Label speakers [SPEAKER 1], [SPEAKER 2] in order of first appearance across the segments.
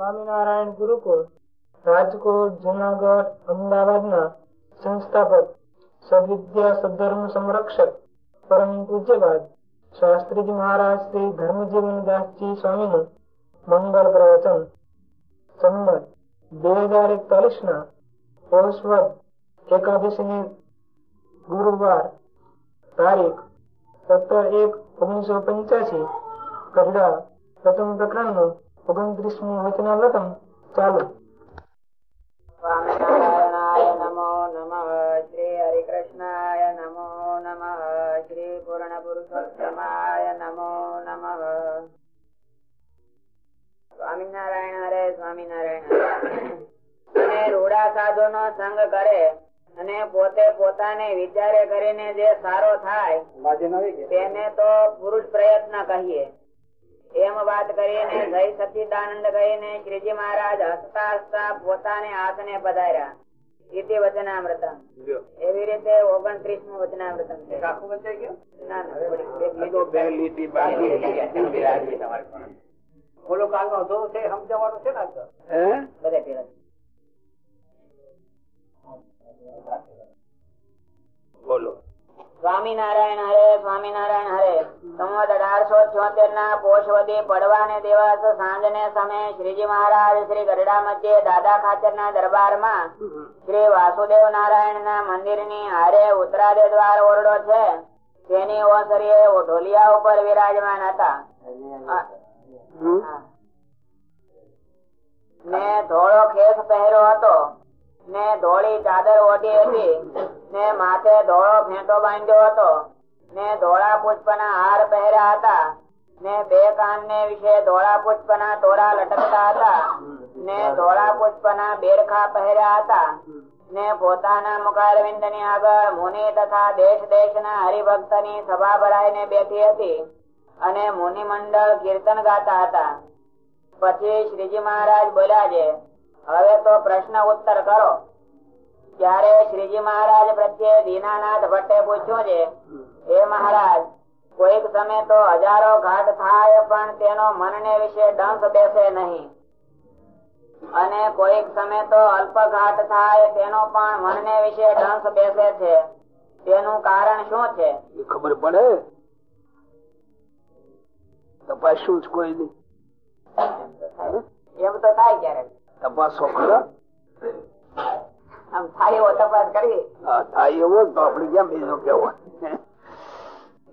[SPEAKER 1] સ્વામિનારાયણ ગુરુકુળ, રાજકોટ, જુનાગઢ, અમદાવાદના સંસ્થાપક, સદવિદ્યા સદધર્મ સંરક્ષક, પરમ પૂજ્યપાદ શાસ્ત્રીજી મહારાજ શ્રી ધર્મજીવનદાસજી સ્વામીનું મંગળ પ્રવચન. સંમત, બે હજાર એકતાલીસ ના પોષવદ એકાદશી ગુરુવાર તારીખ સત્તર એક ઓગણીસો પંચ્યાસી કરડા પ્રથમ પ્રકરણ નું વચના વચનાવતમ ચાલુ
[SPEAKER 2] સ્વામિનારાયણાય નમો નમઃ શ્રી હરિકૃષ્ણાય નમો નમઃ શ્રી પૂર્ણ પુરુષોત્તમાય નમો નમઃ સ્વામિનારાયણ હરે સ્વામિનારાયણ અને રૂડા સાધુ નો સંગ કરે અને પોતે પોતાને વિચારે કરીને જે સારો થાય તેને તો પુરુષ પ્રયત્ન કહીએ. એમ વાત કરીને જય સચિદાનંદ કહીને શ્રીજી મહારાજ હસતા હસતા પોતાને હાથને પધાર્યા. ઇતિ વચનામૃતમ એવી રીતે ઓગણત્રીસનું છે? ના,
[SPEAKER 3] સમજાવવાનું ને. બોલો.
[SPEAKER 2] સ્વામિનારાયણ હરે સ્વામિનારાયણ હરે. સંવત અઢારસો છોતેર ના પોષવદી પડવાને દિવસ સાંજને સમય શ્રીજી મહારાજ શ્રી ગરડા મધ્ય દાદા ખાચર ના દરબારમાં શ્રી વાસુદેવ નારાયણ ના મંદિરની હારે ઉત્તરાદે દ્વાર ઓરડો છે. તેની ઓસરીએ ઢોલિયા ઉપર વિરાજમાન હતા. મેં ને ધોળો ખેસ પહેર્યો હતો. ને ધોળી ચાદર ઓઢી હતી ને માથે ધોળો ફેંટો બાંધ્યો હતો. ને ધોળા પુષ્પના હાર પહેર્યા હતા. ને બે કાન ને વિશે ધોળા પુષ્પના તોરા લટકતા હતા. ને ધોળા પુષ્પના બેરખા પહેર્યા હતા. ને પોતાના મુખારવિંદની આગળ મુનિ તથા દેશ દેશ ના હરિભક્તની સભા ભરાઈને બેઠી હતી અને મુનિ મંડળ કીર્તન ગાતા હતા. પછી શ્રીજી મહારાજ બોલ્યા છે હવે તો પ્રશ્ન ઉત્તર કરો. ત્યારે શ્રીજી મહારાજ પ્રત્યે દીનાનાથ ભટ્ટે પૂછ્યું છે? હે મહારાજ કોઈક સમય તો હજારો ઘાટ થાય પણ તેનો મનને વિશે ડંખ બેસે નહીં. અને કોઈક સમય તો અલ્પ ઘાટ થાય તેનો પણ મનને વિશે ડંખ બેસે છે. તેનું કારણ શું છે?
[SPEAKER 3] એ ખબર પડે? તપાસ્યું જ કોઈ નહીં.
[SPEAKER 2] એમ તો થાય ક્યારેક.
[SPEAKER 3] તપાસો ખરા?
[SPEAKER 2] થાય એવો તપાસ કરી
[SPEAKER 3] હા, થાય એવો તો આપડે ક્યાં બીજો કેવો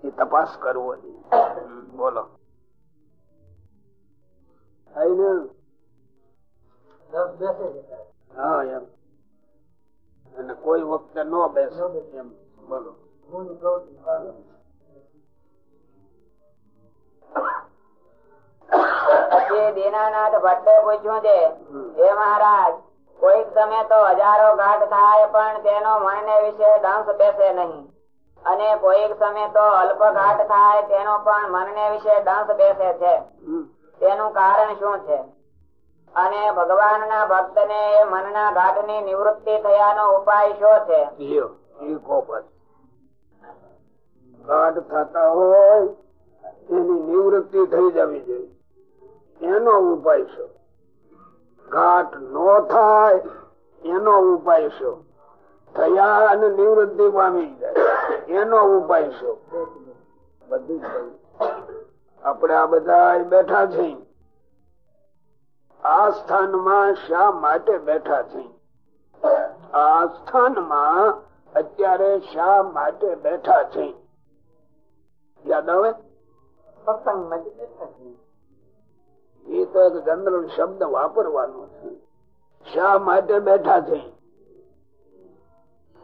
[SPEAKER 3] એ તપાસ કરવો બોલો. હા એમ. અને કોઈ વખતે ન બેસે. એમ. બોલો.
[SPEAKER 2] પછી દીનાનાથ ભટ્ટે પૂછ્યું છે હે મહારાજ કોઈક સમય તો હજારો ઘાટ થાય પણ તેનો મનને વિશે દંશ બેસે નહીં. અને કોઈક સમય તો અલ્પ ઘાટ થાય તેનો પણ મનને વિશે દંશ બેસે છે. તેનું કારણ શું છે? અને ભગવાનના ભક્તને એ મનના ઘાટની નિવૃત્તિ થયાનો ઉપાય શું છે?
[SPEAKER 3] ગાઢ થતા હોય એની નિવૃત્તિ થઈ જવી જોઈએ. એનો ઉપાય છે. ઘાટ નો થાય, એનો ઉપાય છે. થયા અને નિવૃત્તિ પામી જાય, એનો ઉપાય છે. બધું આપણે આ બધા બેઠા છીએ આ સ્થાનમાં શા માટે બેઠા છીએ આ સ્થાનમાં અત્યારે શા માટે બેઠા છે? યાદ આવે? એ તો એક જનરલ શબ્દ વાપરવાનો છે. શા માટે બેઠા છે?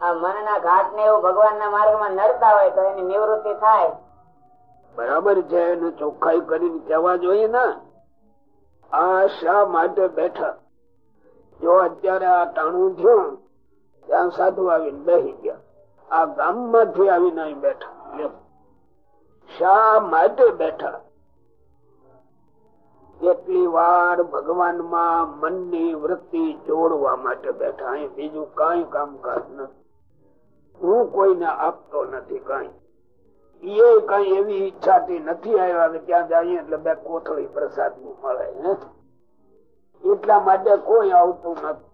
[SPEAKER 2] આ મનના ઘાટ ને એવું ભગવાનના માર્ગમાં નડતા હોય તો એની નિવૃત્તિ થાય.
[SPEAKER 3] બરાબર છે એને ચોખ્ખાઈ કરીને કહેવા જોઈએ ને. આ શા માટે બેઠા? જો અત્યારે આ ટાણું થયું ત્યાં સાધુ આવીને બેસી ગયા. આ ગામમાંથી આવીને અહીં બેઠા. શા માટે બેઠા? કેટલી વાર ભગવાનમાં મનની વૃત્તિ જોડવા માટે બેઠા બીજું કઈ કામકાજ નથી. હું કોઈને આપતો નથી કઈ. એ કઈ એવી ઈચ્છાથી નથી આવ્યા ત્યાં જઈએ એટલે બે કોથળી પ્રસાદનું મળે એટલા માટે કોઈ આવતું નથી.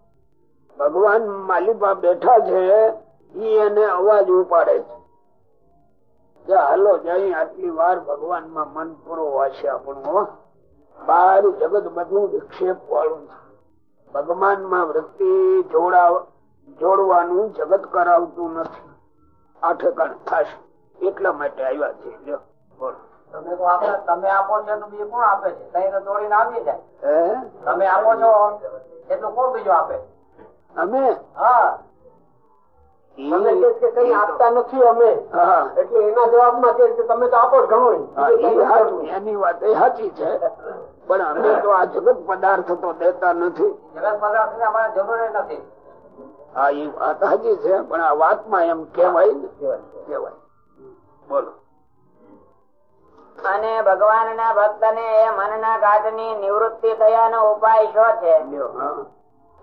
[SPEAKER 3] ભગવાન માલિકા બેઠા છે એને અવાજ ઉપાડે છે. હાલો જઈ આટલી વાર ભગવાનમાં મન પૂરો વાશે આપણું બાર જગત બધું વિક્ષેપ વાળું છે. ભગવાનમાં વૃત્તિ જોડવાનું જગત કરાવતું નથી. આ ઠેકાણ થશે. એટલા માટે આવ્યા છે. બોલો.
[SPEAKER 4] તમે આપે તમે આપો છો એટલું બીજું કોણ આપે છે? દોડીને આવી જાય તમે આપો છો એટલું કોણ બીજું આપે?
[SPEAKER 3] અમે?
[SPEAKER 4] હા. તમે
[SPEAKER 3] ઈ-
[SPEAKER 4] કે કઈ આપતા નથી અમે. એટલે એના જવાબમાં કહે છે તમે તો આપો ઘણું
[SPEAKER 3] હા, ઈ હાચું. એની વાત એ સાચી છે. પણ અમે તો આ જગત પદાર્થ તો દેતા નથી.
[SPEAKER 4] જગત પદાર્થની અમારે જરૂર નથી.
[SPEAKER 3] હા એ વાત સાચી છે પણ આ વાતમાં એમ કેવાય ને. કેવાય બોલો.
[SPEAKER 2] અને ભગવાન ના ભક્ત ને એ મનના ગાઢની નિવૃત્તિ થયાનો ઉપાય શું છે?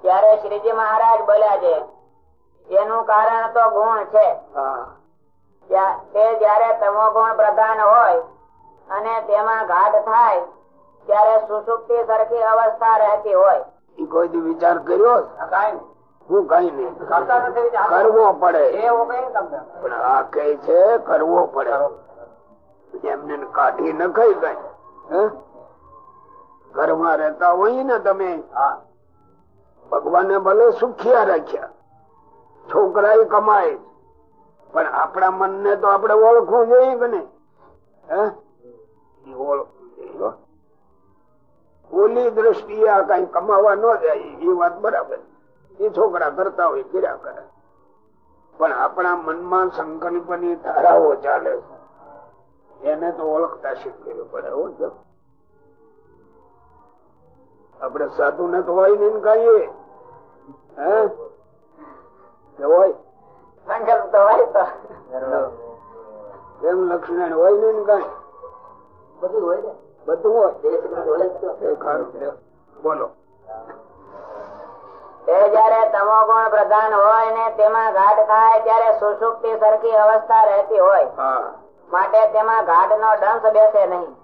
[SPEAKER 2] ત્યારે શ્રીજી મહારાજ બોલ્યા છે એનું કારણ તો ગુણ છે. તે જયારે તમો ગુણ પ્રધાન હોય અને તેમાં ઘાટ થાય ત્યારે સુસુપ્તિ સરખી અવસ્થા રહેતી હોય.
[SPEAKER 3] કોઈ વિચાર કર્યો
[SPEAKER 4] આ કાંઈ
[SPEAKER 3] હું કઈ
[SPEAKER 4] વિચાર.
[SPEAKER 3] કરવો પડે.
[SPEAKER 4] કઈ
[SPEAKER 3] પણ આ કે છે કરવો પડે. એમને કાઢી ન કઈ કઈ. હે? ઘરમાં રહેતા હોય ને તમે
[SPEAKER 4] હા.
[SPEAKER 3] ભગવાને ભલે સુખિયા રાખ્યા. છોકરા કમાય પણ આપણા મન ને તો આપણે ઓળખવું જોઈએ કે હો. ઓલી દ્રષ્ટિએ આ કઈ કમાવા ન જાય એ વાત બરાબર. એ છોકરા કરતા હોય કર્યા કરે. પણ આપણા મનમાં સંકલ્પની ધારાઓ ચાલે છે. એને તો ઓળખતા શીખવી પડે હો જો. આપણે સાધુ ને તો હોય ને કહીએ. હે? હોય.
[SPEAKER 2] સંકલ્પ તો હોય તો.
[SPEAKER 3] એમ લક્ષ્મણ હોય નહીં ને કઈ?
[SPEAKER 4] બધું હોય ને.
[SPEAKER 3] બધું હોય. બોલો.
[SPEAKER 2] તે જયારે તમો ગુણ પ્રધાન હોય ને તેમાં ઘાટ થાય ત્યારે સુસુપ્તિ સરખી અવસ્થા રહેતી હોય.
[SPEAKER 3] હા.
[SPEAKER 2] માટે તેમાં ઘાટ નો ડંસ બેસે નહીં.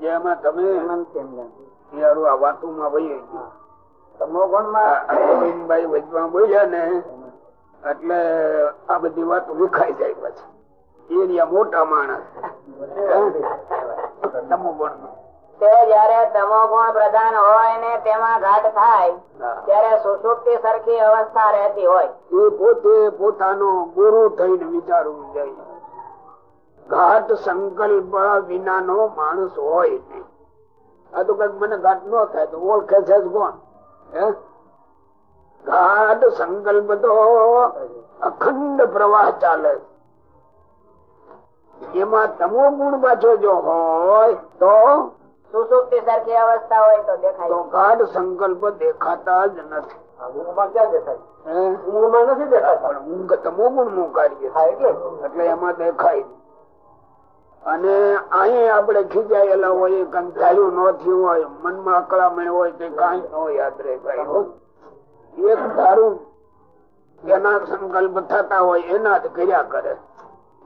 [SPEAKER 3] જેમાં તમે આ વાતુમાં વહી ગયું
[SPEAKER 4] તમો ગુણમાં
[SPEAKER 3] બોલ્યા ને એટલે આ બધી વાત વિખાઈ જાય પછી. એરિયા મોટા માણસ.
[SPEAKER 2] ગુણ પ્રધાન હોય ને તેમાં ઘાટ થાય. ત્યારે સુસુપ્તિ સરખી અવસ્થા રહેતી હોય.
[SPEAKER 3] એ પોતે પોતાનો ગુરુ થઈને વિચારવું જોઈએ. ઘાટ સંકલ્પ વિનાનો માણસ હોય નહીં. આ તો કંઈક મને ઘાટ ન થાય તો ઓળખે છે જ કોણ? હે? ઘાટ સંકલ્પ તો અખંડ પ્રવાહ ચાલે. એમાં તમો ગુણ પાછો જો હોય તો
[SPEAKER 2] સુસુપ્તિ સરખી અવસ્થા હોય તો દેખાય.
[SPEAKER 3] તો ઘાટ સંકલ્પ દેખાતા જ નથી. અને અહીં આપડે ખીજાયેલા હોય ધાર્યું ન થયું હોય મનમાં અકળામણ હોય તે કઈ ન યાદ રહે. એક ધારું એના સંકલ્પ થતા હોય એના જ કર્યા કરે.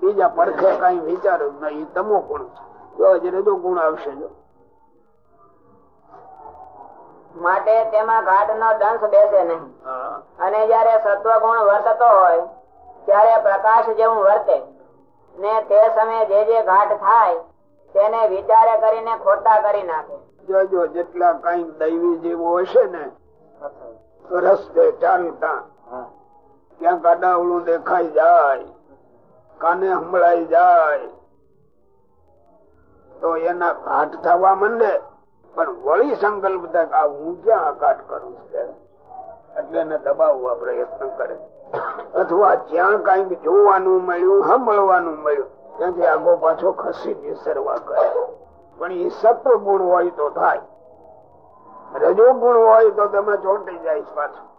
[SPEAKER 3] બીજા પડખે કઈ વિચાર જ નહીં તમો ગુણ જો જ રજો ગુણ આવશે જો.
[SPEAKER 2] માટે તેમાં ઘાટ નો દંશ બેસે નહીં. અને જયારે સત્વગુણ વર્તતો હોય ત્યારે પ્રકાશ જેવું વર્તે. ને તે સમયે જે જે ઘાટ થાય તેને વિચારે કરીને ખોટા કરી નાખે.
[SPEAKER 3] જોજો જેટલા કઈ દૈવી જેવું હશે ને રસ્તે ચાલતા ક્યાં આડાવડું દેખાઈ જાય કાને હંભળાઈ જાય. તો એના ઘાટ થવા માંડે પણ વળી સંકલ્પ થાય આ હું ક્યાં ઘાટ કરું છું? એટલે એને દબાવવા પ્રયત્ન કરે. અથવા જ્યાં કંઈક જોવાનું મળ્યું સાંભળવાનું મળ્યું ત્યાંથી આગો પાછો ખસી નિસરવા કરે. પણ એ સત્વ ગુણ હોય તો થાય. રજો ગુણ હોય તો તમે ચોંટી જાય પાછું.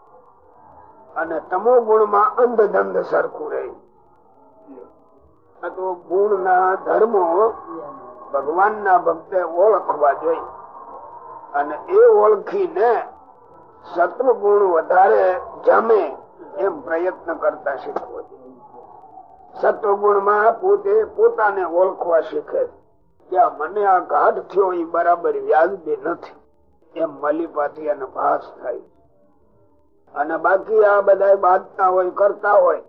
[SPEAKER 3] અને તમો ગુણમાં અંધધંધ સરખું રહે. તો ગુણ ના ધર્મો ભગવાન ના ભક્તે ઓળખવા જોઈએ. અને એ ઓળખીને સત્વ ગુણ વધારે જમે એમ પ્રયત્ન કરતા શીખવો જોઈએ. સત્વ ગુણમાં પોતે પોતાને ઓળખવા શીખે. કે મને આ ઘાટ થયો એ બરાબર વ્યાજબી નથી. એમ મલીપાથી અને ભાસ થાય. અને બાકી આ બધા બાંધતા હોય કરતા હોય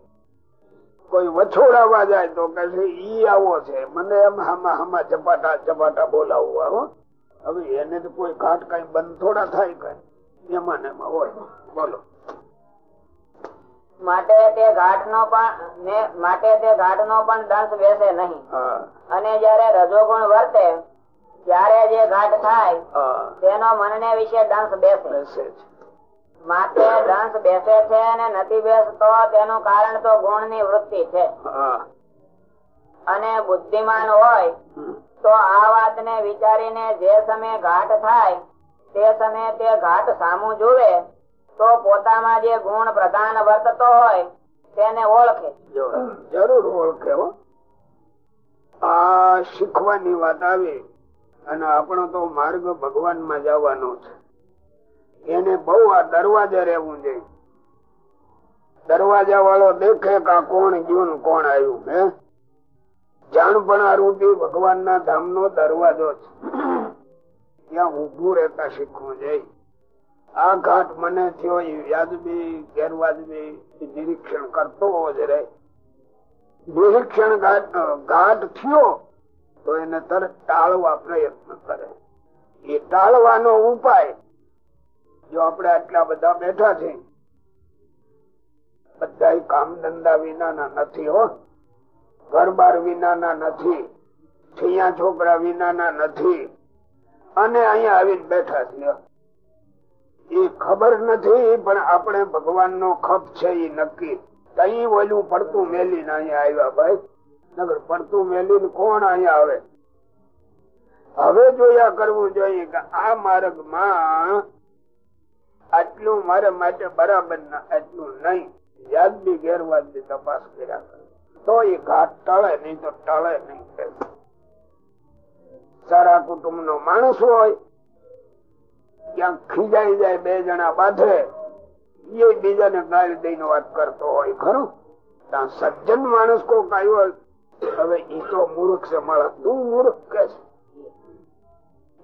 [SPEAKER 3] કોઈ વછોડાવા જાય તો કે ઈ આવો છે. મને એમ હામાં હામાં ચપાટા ચપાટા બોલાવવા હો. હવે એને તો કોઈ ઘાટ કઈ બંધ થોડા થાય કઈ. એમાં એમાં હોય. બોલો.
[SPEAKER 2] માટે તે ઘાટ નો પણ માટે તે ઘાટ નો પણ દંશ બેસે નહીં. અને જયારે રજોગુણ વર્તે ત્યારે જે ઘાટ થાય તેનો મનને વિશે દંશ બેસે. માટે દંશ બેસે છે અને નથી બેસતો તેનું કારણ તો ગુણની વૃત્તિ છે. અને બુદ્ધિમાન હોય તો આ વાતને વિચારીને જે સમય ઘાટ થાય તે સમયે તે ઘાટ સામું જુએ તો પોતામાં જે ગુણ પ્રધાન વર્તતો હોય તેને ઓળખે.
[SPEAKER 3] જરૂર ઓળખે આ શીખવાની વાત આવી. અને આપણો તો માર્ગ ભગવાનમાં જવાનો છે. એને બહુ આ દરવાજે રહેવું જોઈએ. દરવાજા વાળો દેખે કે આ કોણ ગયું કોણ આવ્યું, હે? જાણપણા રૂપી ભગવાન ના ધામ નો દરવાજો છે. ત્યાં ઉભું રહેતા શીખવું જોઈએ. આ ઘાટ મને થયો વ્યાજબી, ગેરવાજબી નિરીક્ષણ કરતો જ રહે. નિરીક્ષણ ઘાટ થયો તો એને તરત ટાળવા પ્રયત્ન કરે. એ ટાળવાનો ઉપાય જો આપણે આટલા બધા બેઠા છે બધા કામ ધંધા વિનાના નથી હો. ઘર બાર વિનાના નથી. છિયા છોકરા વિનાના નથી. અને અહીંયા આવીને બેઠા છીએ. એ ખબર નથી, પણ આપણે ભગવાન નો ખપ છે એ નક્કી. કઈ ઓલું પડતું મેલીને અહીંયા આવ્યા ભાઈ. પડતું મેલીને કોણ અહીંયા આવે? હવે જોયા કરવું જોઈએ કે આ માર્ગમાં આટલું મારા માટે બરાબર ના, આટલું નહીં. વ્યાજબી ગેરવાજબી તપાસ કર્યા કરે. તો એ ઘાટ ટળે નહીં તો ટળે નહીં સારા કુટુંબ નો માણસ હોય, ક્યાંક ખીજાઈ જાય બે જણા બાંધે એ બીજાને ગાળી દઈને વાત કરતો હોય, ખરું? ત્યાં સજ્જન માણસ કોક આવ્યો હવે ઈ તો મૂર્ખ છે મારા. તું મૂર્ખ કે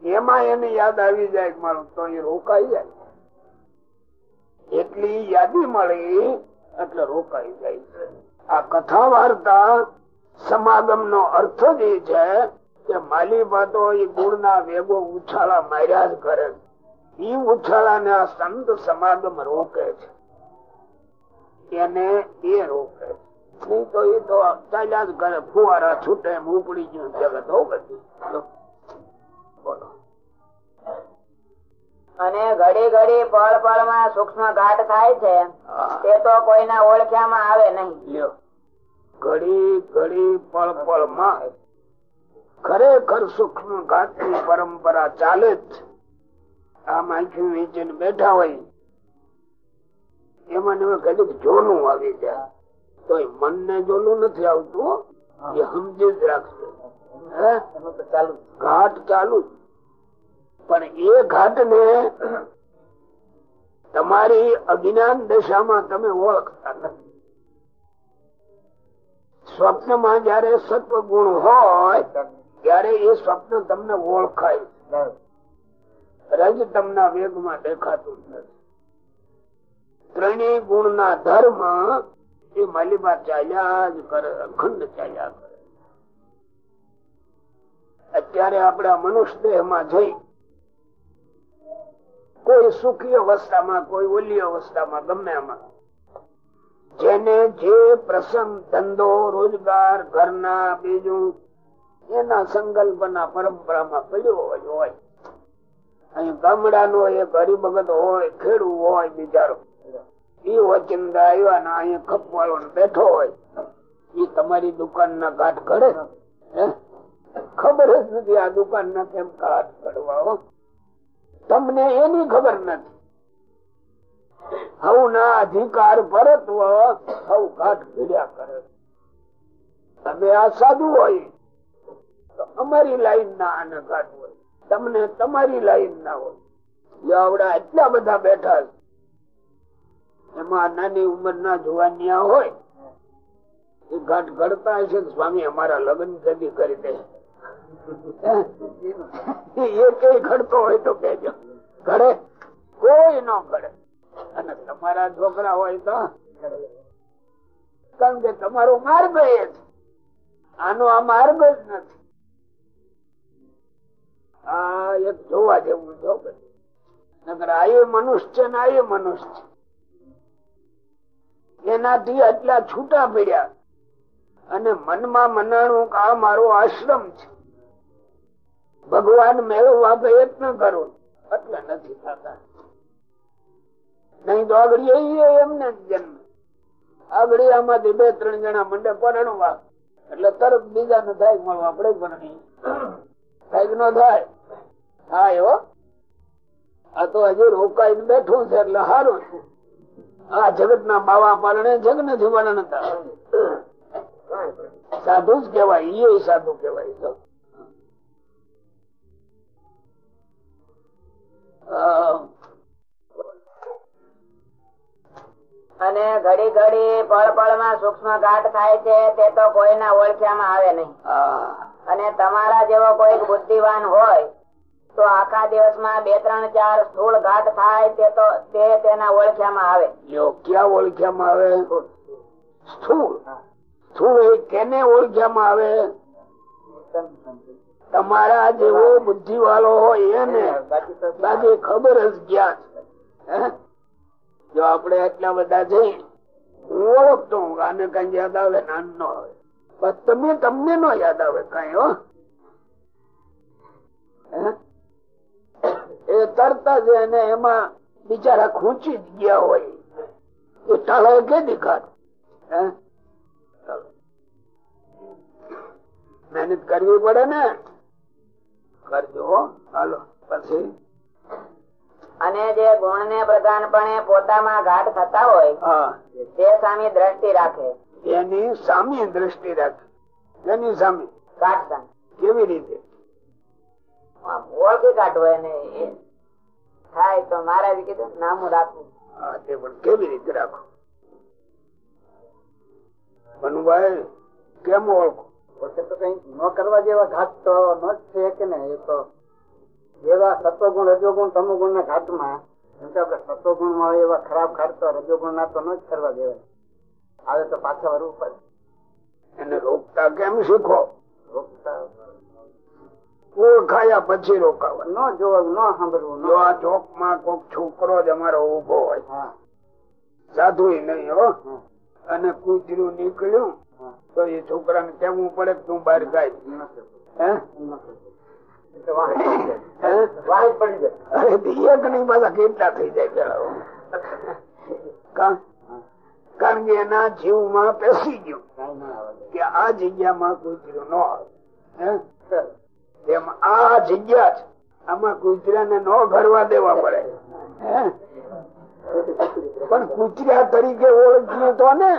[SPEAKER 3] એમાં એને યાદ આવી જાય મારું તો એ રોકાઈ જાય. એટલી યાદી મળી એટલે રોકાઈ જાય આ કથા વાર્તા સમાગમ નો અર્થ જ એ છે કે માલી વાતો એ ગુણ ના વેગો ઉછાળા માર્યા જ કરે ઈ ઉછાળા ને આ સંત સમાગમ રોકે છે. એને એ રોકે છે. નહીં તો એ તો ચાલ્યા જ કરે. ફુવારા છૂટે એમ ઉપડી ગયું. જગત હો બધું. બોલો.
[SPEAKER 2] અને ઘડી ઘડી પળ પળમાં સૂક્ષ્મ ઘાટ થાય છે. તે તો કોઈના ઓળખ્યામાં આવે નહીં.
[SPEAKER 3] ઘડી ઘડી પળ પળમાં ખરેખર સૂક્ષ્મ ઘાતની પરંપરા ચાલે જ. આ માખી વેચીને બેઠા હોય. એમાં ને એમાં કદીક જોનું આવી જાય. તો મન ને જોલું નથી આવતું એ સમજી જ રાખશે ઘાટ ચાલુ પણ એ ઘાટ ને તમારી અજ્ઞાન દશામાં તમે ઓળખતા નથી. સ્વપ્નમાં જયારે સત્વ ગુણ હોય ત્યારે એ સ્વપ્ન તમને ઓળખાય રજ તમને વેગમાં દેખાતું નથી. ત્રણેય ગુણ ના ધર્મ એ માલિબા ચાલ્યા જ કરે, અખંડ ચાલ્યા કરે. અત્યારે આપણે મનુષ્ય દેહમાં જઈ, કોઈ સુખી અવસ્થામાં, કોઈ ઓલી અવસ્થામાં, ગમે એમાં જેને જે પ્રસંગ, ધંધો, રોજગાર, ઘરના, બીજું, એના સંકલ્પના પરંપરામાં પડ્યો હોય હોય. અહીં ગામડાનો એક હરિભગત હોય, ખેડૂત હોય બિચારો ઈ વચિંદા આવ્યા ને અહીંયા ખપવાળો બેઠો હોય. ઈ તમારી દુકાન ના ઘાટ ઘડે ખબર જ નથી આ દુકાન ના કેમ ઘાટ ઘડવા તમને એની ખબર નથી. અધિકાર પરત્વ ઘાટ પીડ્યા કરે. તમે આ સાધુ હોય. તો અમારી લાઈન ના આને ઘાટ હોય. તમને તમારી લાઈન ના હોય. આવડા એટલા બધા બેઠા છે. એમાં નાની ઉંમર ના જુવાનિયા હોય, એ ઘાટ ઘડતા હશે સ્વામી અમારા લગ્ન કદી કરી દે. એ કઈ ઘડતો હોય તો કેજો ઘડે કોઈ ન ઘડે અને તમારા છોકરા હોય તો? કારણ કે તમારો માર્ગ એ છે આનો આ માર્ગ જ નથી. આ એક જોવા જેવું જો નગર આ એ મનુષ્ય ને આ એ મનુષ્ય. એનાથી આટલા છૂટા પડ્યા. અને મનમાં મનાણું કે મારો આશ્રમ છે. ભગવાન મેળવવા પ્રયત્ન કરો. એટલે નથી થતા. નહીં તો આગળ એમને જન્મ. આગળ આમાંથી બે, ત્રણ જણા મંડે પરણવા. એટલે તરત બીજા ને થાય મળવા આપણે પરણી થાય નો થાય? થાય હો. આ તો હજુ રોકાઈને બેઠું છે, એટલે સારું છે. આ જગત ના બાવા પાલણે જગ નથી વર્ણતા સાધુ જ કેવાય એ સાધુ કેવાય
[SPEAKER 2] અને ઘડી ઘડી પળ પળમાં સૂક્ષ્મ ઘાટ થાય છે તે તો કોઈના ઓળખ્યામાં આવે નહીં. અને તમારા જેવો કોઈ બુદ્ધિવાન હોય તો આખા દિવસમાં બે ત્રણ ચાર સ્થૂળ ઘાટ થાય તે તો તે તેના ઓળખ્યામાં આવે.
[SPEAKER 3] ક્યાં ઓળખ્યામાં આવે? સ્થૂળ. સ્થૂળ. કેને ઓળખ્યામાં આવે? તમારા જેવો બુદ્ધિ વાળો હોય એને. બાકી ખબર જ ગયા છે. હે? જો આપડે એટલા બધા જઈ હું ઓળખતો હું આને કઈ યાદ આવે નાન નો આવે. પણ તમે તમને નો યાદ આવે કઈ હો. હે? એ તરત જ એને એમાં બિચારા ખૂંચી ગયા હોય. એ ટાળે કે દેખાડ મહેનત કરવી પડે ને. કરજો હાલો પછી?
[SPEAKER 2] અને જે ગુણ ને પ્રધાનપણે પોતામાં ઘાટ થતા હોય
[SPEAKER 3] હા.
[SPEAKER 2] તે સામી દ્રષ્ટિ રાખે.
[SPEAKER 3] એની સામી દ્રષ્ટિ રાખે. એની સામે.
[SPEAKER 2] ઘાટ સામે
[SPEAKER 3] કેવી રીતે?
[SPEAKER 2] આમ ઓળખી કાઢવો એને થાય તો મહારાજ કીધું નામું રાખવું
[SPEAKER 3] તે પણ કેવી રીતે રાખો? મનુભાઈ કેમ ઓળખો?
[SPEAKER 4] પોતે તો કઈ ન કરવા જેવા ઘાટ તો ન જ છે કે ને એ તો જેવા સત્વગુણ રજોગુણ તમોગુણ ના ઘાટમાં સત્વગુણમાં એવા ખરાબ ઘાટ તો રજોગુણ ના તો ન જ કરવા દેવાય. આવે તો પાછા વરવું પડે.
[SPEAKER 3] એને રોકતા કેમ શીખો?
[SPEAKER 4] રોકતા
[SPEAKER 3] ઓળખાયા પછી રોકાવા.
[SPEAKER 4] ન જોવા ન સાંભળવું
[SPEAKER 3] જો
[SPEAKER 4] ન
[SPEAKER 3] આ ચોકમાં કોક છોકરો જ અમારો ઊભો હોય.
[SPEAKER 4] હા.
[SPEAKER 3] સાધુ નહીં હો. અને કૂતરું નીકળ્યું તો એ છોકરાને કેવું પડે કે તું બહાર ગાય?
[SPEAKER 4] ન
[SPEAKER 3] કેટલા થઈ જાય કારણ કે એના જીવમાં પેસી ગયું
[SPEAKER 4] ન
[SPEAKER 3] કે આ જગ્યામાં કૂતરું ન આવે. તેમ આ જગ્યા છે આમાં કૂતરાને ન ઘરવા દેવા પડે. પણ કુતરા તરીકે ઓળખીએ તો ને.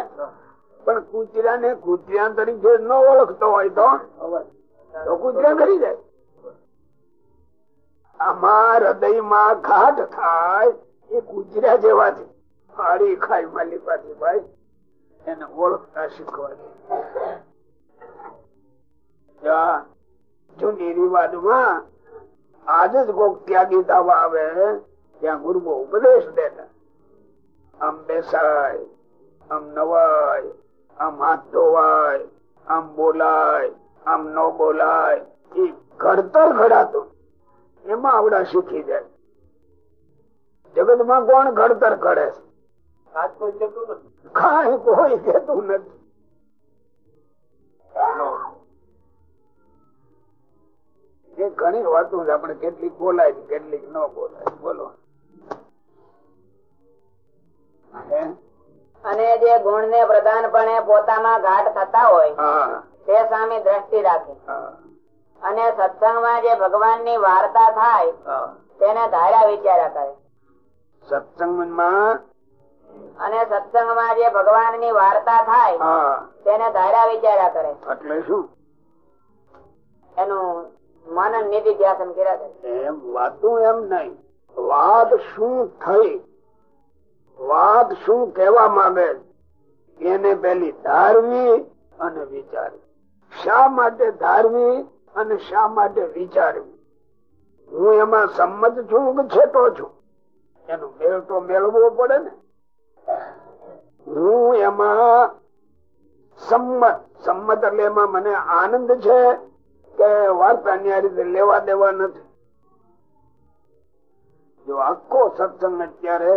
[SPEAKER 3] પણ કુતરા ને કુતરા તરીકે ન ઓળખતો હોય તો? કુતરા કરી જાય. આમાં હૃદયમાં ઘાટ થાય. એ કુતરા જેવા છે. ફાળી ખાય માલી પાછી ભાઈ. એને ઓળખતા શીખવા જૂની રિવાજમાં આજ જ કોક ત્યાગી થવા આવે ત્યાં ગુરુઓ ઉપદેશ દેતા આમ બેસાય આમ નવાય આમ હાથ ધોવાય આમ બોલાય આમ ન બોલાય એ ઘડતર ઘડાતું. એમાં આવડા શીખી જાય. જગતમાં કોણ ઘડતર કરે છે?
[SPEAKER 4] કઈ
[SPEAKER 3] કોઈ કેતું નથી. એ ઘણી વાતો છે આપણે કેટલીક બોલાય કેટલીક ન બોલાય. બોલો.
[SPEAKER 2] અને જે ગુણ ને પ્રધાનપણે પોતામાં ઘાટ થતા હોય તે સામે દ્રષ્ટિ રાખે. અને સત્સંગમાં જે ભગવાનની વાર્તા થાય તેને ધાર્યા વિચાર્યા કરે.
[SPEAKER 3] સત્સંગમાં?
[SPEAKER 2] અને સત્સંગમાં જે ભગવાનની વાર્તા થાય તેને ધાર્યા વિચાર્યા કરે.
[SPEAKER 3] એટલે શું?
[SPEAKER 2] એનું મનન નિધિ ધ્યાસન કર્યા કરે
[SPEAKER 3] એમ વાતું એમ નહીં. વાત શું થઈ? વાત શું કહેવા માંગે? એને પેલી ધારવી અને વિચારવી. શા માટે ધારવી અને શા માટે વિચારવી? હું એમાં સંમત છું કે છેટો છું? એનો મેળ તો મેળવવો પડે ને. હું એમાં સંમત. સંમત એટલે એમાં મને આનંદ છે કે વાર્તાની આ રીતે લેવા દેવા નથી. જો આખો સત્સંગ અત્યારે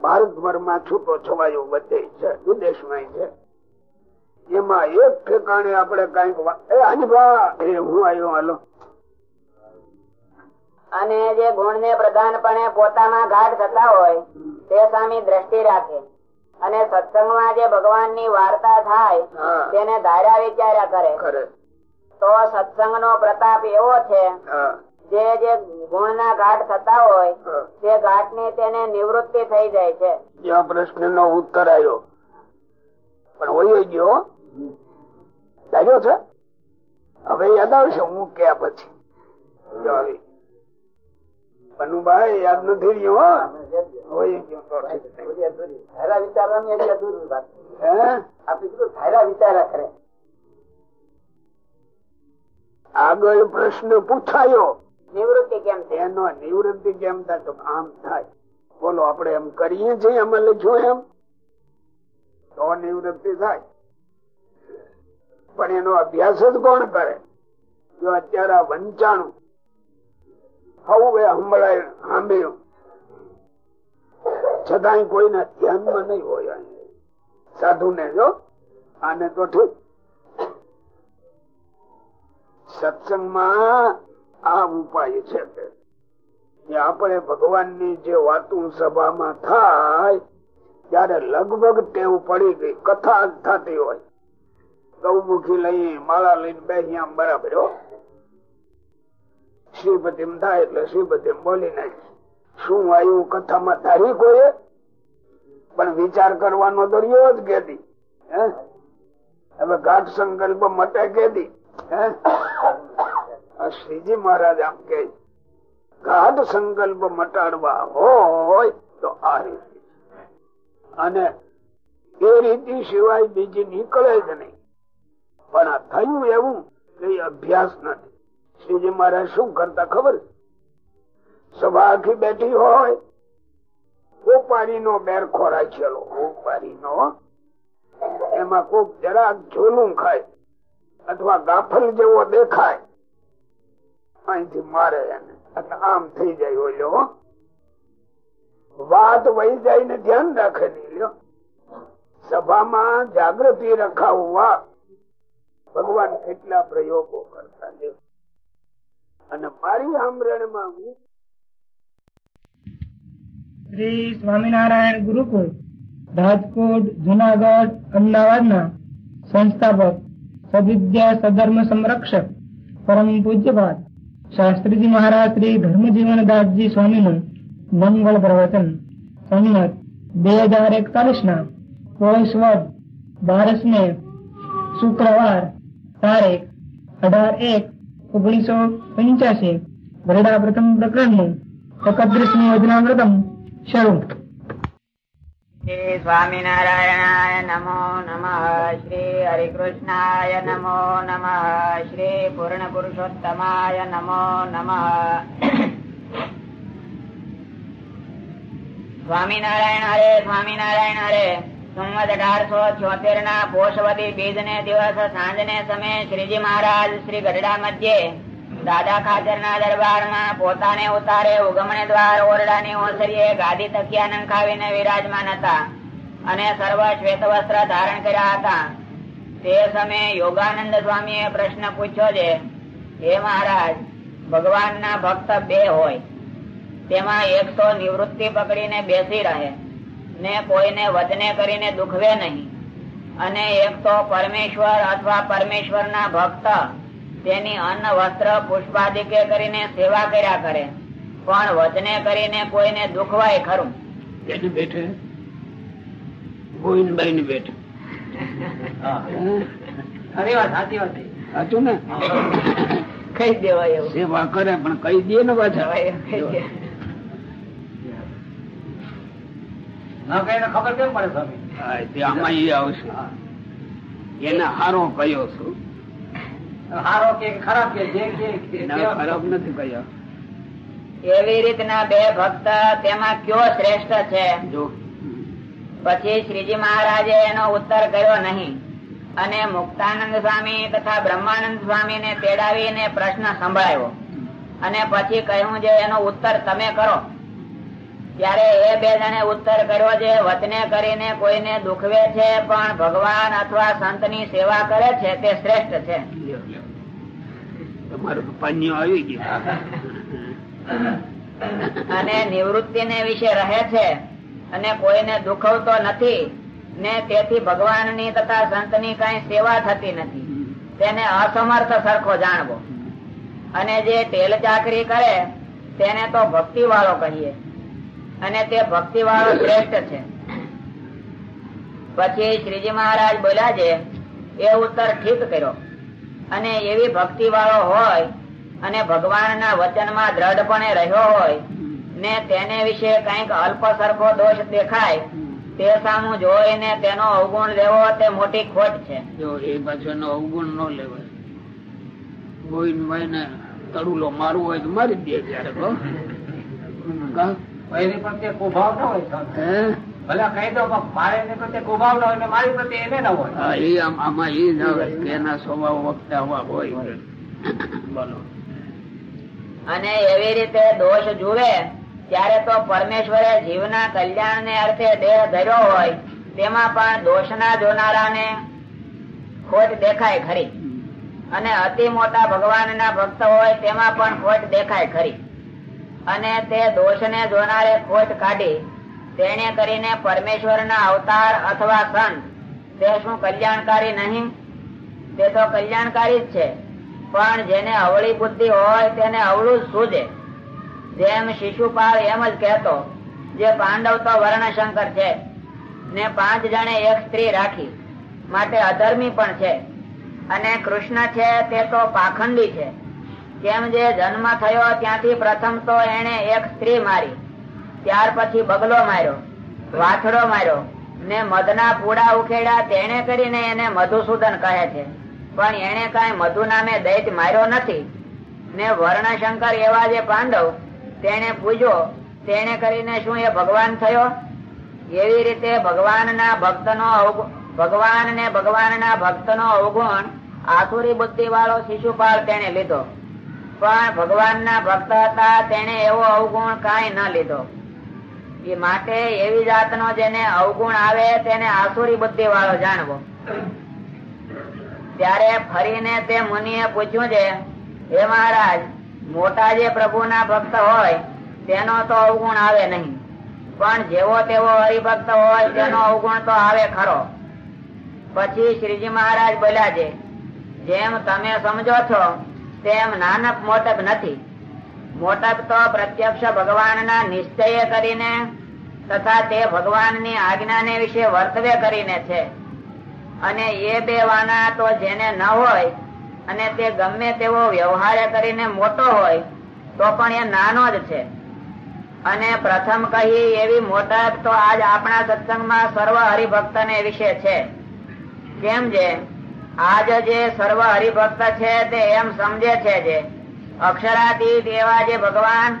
[SPEAKER 3] ભારતભરમાં છૂટો છવાયો બધે છે વિદેશમાં છે એમાં એક ઠેકાણે આપણે કંઈક એ હાજીભા એ હું આવ્યો હાલો.
[SPEAKER 2] અને જે ગુણ ને પ્રધાનપણે પોતામાં ગાઢ થતા હોય તે સામે દ્રષ્ટિ રાખે. અને સત્સંગમાં જે ભગવાનની વાર્તા થાય તેને ધાર્યા વિચાર્યા કરે.
[SPEAKER 3] કરે.
[SPEAKER 2] તો સત્સંગ નો પ્રતાપ એવો છે જે જે ગુણ ના ઘાટ થતા હોય તે ઘાટની તેને નિવૃત્તિ થઈ જાય છે.
[SPEAKER 3] આ પ્રશ્ન નો ઉત્તર આવ્યો પણ હોય ગયો. લાગ્યો છે? હવે યાદ આવશે હું ક્યાં પછી. પનુભાઈ યાદ નથી રહ્યો હોય ગયો.
[SPEAKER 4] વિચારવાની ધારા વિચારા કરે.
[SPEAKER 3] આગળ પ્રશ્ન પૂછાયો.
[SPEAKER 2] નિવૃત્તિ કેમ
[SPEAKER 3] એનો નિવૃત્તિ કેમ થાય તો આમ થાય. બોલો આપણે એમ કરીએ છીએ અમે લખ્યું એમ? તો નિવૃત્તિ થાય. પણ એનો અભ્યાસ જ કોણ કરે? જો અત્યારે વંચાણું હવે હંભળાય સાંભળ્યું છતાંય કોઈના ધ્યાનમાં નહીં હોય સાધુ ને જો આને તો ઠીક. સત્સંગમાં આ ઉપાય છે કે આપણે ભગવાનની જે વાતો સભામાં થાય, ત્યારે લગભગ ટેવ પડી ગઈ, કથા જ થતી હોય. ગૌમુખી લઈ માળા લઈને બેસી આમ બરાબર શ્રીપતિ થાય એટલે શ્રીપતિ બોલી નાખી. શું આવ્યું કથામાં તારી કોઈ પણ વિચાર કરવાનો તો રહ્યો જ કેદી હવે ઘાટ સંકલ્પ મટે કેદી? શ્રીજી મહારાજ આમ કે ગાઢ સંકલ્પ મટાડવા હોય તો આ રીતે અને એ રીતિ સિવાય બીજી નીકળે જ નહીં. પણ આ થયું એવું કે અભ્યાસ નથી. શ્રીજી મહારાજ શું કરતા ખબર? સભા આખી બેઠી હોય કોપારી નો બેર ખોરાય છે કોપારી નો એમાં કોક જરાક ઝોલું ખાય. અથવા ગાફલ જેવો દેખાય. અહીંથી મારે એને એટલે આમ થઈ જાય ઓલ્યો વાત વહી જાય ને ધ્યાન રાખે લ્યો. સભામાં જાગૃતિ રખાવવા ભગવાન કેટલા પ્રયોગો કરતા, લ્યો. અને મારી આમરણમાં હું
[SPEAKER 1] શ્રી સ્વામિનારાયણ ગુરુકુળ, રાજકોટ, જુનાગઢ, અમદાવાદના સંસ્થાપક સદવિદ્યા સધર્મ સંરક્ષક પરમ પૂજ્યપાદ શાસ્ત્રીજી મહારાજ શ્રી ધર્મજીવનદાસજી સ્વામીનું મંગળ પ્રવચન સંમત બે હજાર એકતાલીસ ના પોષ વદ બારસ મે શુક્રવાર તારીખ અઢાર એક ઓગણીસો પંચ્યાસી ગરડા પ્રથમ પ્રકરણનું એકત્રીસમી પ્રથમ શરૂ
[SPEAKER 2] સ્વામિનારાયણાય નમો નમ શ્રી હરિકૃષ્ણાય નમો નમ શ્રી પૂર્ણ પુરુષોત્તમાય નમો નમ સ્વામિનારાયણ હરે સ્વામિનારાયણ હરે સંવત અઢારસો છોતેર ના પોષવતી બીજ ને દિવસ સાંજ ને સમયે શ્રીજી મહારાજ શ્રી ગઢડા મધ્યે દાદા ખાચર ના દરબારમાં પોતાને ઉતારે ઉગમણે દ્વાર ઓરડાની ઓસરીએ ગાદી તકિયા નંખાવીને વિરાજમાન હતા અને સર્વ શ્વેત વસ્ત્ર ધારણ કર્યા હતા. તે સમયે યોગાનંદ સ્વામીએ પ્રશ્ન પૂછ્યો છે, હે મહારાજ, ભગવાનના ભક્ત બે હોય, તેમાં એક તો નિવૃત્તિ પકડીને બેસી રહે, ને કોઈને વચને કરીને દુખવે નહીં, અને એક તો પરમેશ્વર અથવા પરમેશ્વરના ભક્ત તેની અન્ન વસ્ત્ર પુષ્પાદિકે કરીને સેવા કર્યા કરે. પણ વચને કરીને કોઈને દુખવાય ખરું.
[SPEAKER 3] બેઠે બેઠે. ગોવિંદભાઈ ને બેઠે.
[SPEAKER 4] ખરી વાત સાચી વાત.
[SPEAKER 3] સાચું ને?
[SPEAKER 2] કઈ દેવાય એવું.
[SPEAKER 3] સેવા કરે પણ કઈ દે ને પાછા.
[SPEAKER 2] કઈ દે.
[SPEAKER 4] ન કહીને ખબર કેમ પડે સ્વામી?
[SPEAKER 3] આમાં ઈ આવશે. એને હારો કયો છું.
[SPEAKER 4] સારો કે ખરાબ કે જે કે કે-
[SPEAKER 3] ના,
[SPEAKER 4] કેવો-
[SPEAKER 3] ખરાબ નથી કયો
[SPEAKER 2] એવી રીતના બે ભક્ત તેમાં કયો શ્રેષ્ઠ છે? પછી શ્રીજી મહારાજે એનો ઉત્તર કર્યો નહીં. અને મુક્તાનંદ સ્વામી તથા બ્રહ્માનંદ સ્વામી ને તેડાવીને પ્રશ્ન સંભળાયો. અને પછી કહ્યું જે એનો ઉત્તર તમે કરો. ત્યારે એ બે જણે ઉત્તર કર્યો છે વતને કરીને કોઈને દુખવે છે પણ ભગવાન અથવા સંતની સેવા કરે છે તે શ્રેષ્ઠ છે. અને નિવૃત્તિ ને વિશે રહે છે અને કોઈને દુખવતો નથી ને તેથી ભગવાનની તથા સંતની કઈ સેવા થતી નથી. તેને અસમર્થ સરખો જાણવો. અને જે ટેલ ચાકરી કરે તેને તો ભક્તિ વાળો કહીએ. અને તે ભક્તિ વાળો શ્રેષ્ઠ છે. પછી શ્રીજી મહારાજ બોલ્યા છે, એ ઉત્તર ઠીક કર્યો. અને એવી ભક્તિ વાળો હોય અને ભગવાનના વચનમાં દ્રઢપણે રહ્યો હોય, ને તેને વિશે કંઈક અલ્પ સરખો દોષ દેખાય, તે સામું જોઈને તેનો અવગુણ લેવો તે મોટી ખોટ છે.
[SPEAKER 3] જો એ પાછો એનો અવગુણ ન લેવાય કોઈ ને તડુલો મારવું હોય તો મારી દે ત્યારે
[SPEAKER 4] એની પ્રત્યે કુભાવ ના હોય ભલે કહી દો મારે એની પ્રત્યે કુભાવ ના હોય ને મારી પ્રત્યે એને ના હોય.
[SPEAKER 3] એ આમાં એ ના હોય કે એના સ્વભાવ વખતે આવા હોય. બોલો.
[SPEAKER 2] અને એવી રીતે દોષ જુએ ત્યારે તો પરમેશ્વરે જીવના કલ્યાણ ને અર્થે દેહ ધર્યો હોય તેમાં પણ દોષના જોનારાને ખોટ દેખાય ખરી. અને અતિ મોટા ભગવાનના ભક્ત હોય તેમાં પણ ખોટ દેખાય ખરી. અને તે દોષને જોનારે ખોટ કાઢી. તેને કરીને પરમેશ્વરના અવતાર અથવા સંત. તે શું કલ્યાણકારી નહીં? તે તો કલ્યાણકારી જ છે. પણ જેને અવળી બુદ્ધિ હોય તેને અવળું જ સૂજે જેમ શિશુપાલ એમ જ કહેતો, જે પાંડવ તો વર્ણશંકર છે. ને પાંચ જણે એક સ્ત્રી રાખી. માટે અધર્મી પણ છે. અને કૃષ્ણ છે તે તો પાખંડી છે. કેમ જે જન્મ થયો ત્યાંથી પ્રથમ તો એને એક સ્ત્રી મારી. ત્યાર પછી બગલો માર્યો, વાછડો માર્યો, ને મધના પૂડા ઉખેડ્યા. તેને કરીને એને મધુસૂદન કહે છે. પણ એને કઈ મધુ નામે દૈત માર્યો નથી. ને વર્ણશંકર એવા જે પાંડવ તેને પૂજ્યો. તેને કરીને શું એ ભગવાન થયો? એવી રીતે ભગવાનના ભક્તનો ભગવાન ને ભગવાનના ભક્તનો અવગુણ આસુરી બુદ્ધિ વાળો શિશુપાળ તેને લીધો. પણ ભગવાનના ભક્ત હતા તેને એવો અવગુણ કાંઈ ન લીધો. એ માટે એવી જાતનો જેને અવગુણ આવે, તેને આસુરી બુદ્ધિ વાળો જાણવો. ત્યારે ફરીને તે મુનિએ પૂછ્યું છે, હે મહારાજ, મોટા જે પ્રભુના ભક્ત હોય, તેનો તો અવગુણ આવે નહીં. પણ જેવો તેવો હરિભક્ત હોય, તેનો અવગુણ તો આવે ખરો. પછી શ્રીજી મહારાજ બોલ્યા છે, જેમ તમે સમજો છો તેમ નાનક મોટપ નથી. મોટપ તો પ્રત્યક્ષ ભગવાનના નિશ્ચય કરીને તથા તે ભગવાનની આજ્ઞાને વિશે વર્તવે કરીને છે. અને એ બે વાના તો જેને ન હોય અને તે ગમે તેવો વ્યવહાર કરીને મોટો હોય, તો પણ એ નાનો જ છે. અને પ્રથમ કહી એવી મોટપ તો આજ આપણા સત્સંગમાં સર્વ હરિભક્ત ને વિશે છે. કેમ જે આજ જે સર્વ હરિભક્ત છે તે એમ સમજે છે જે. અક્ષરાતીત એવા જે ભગવાન,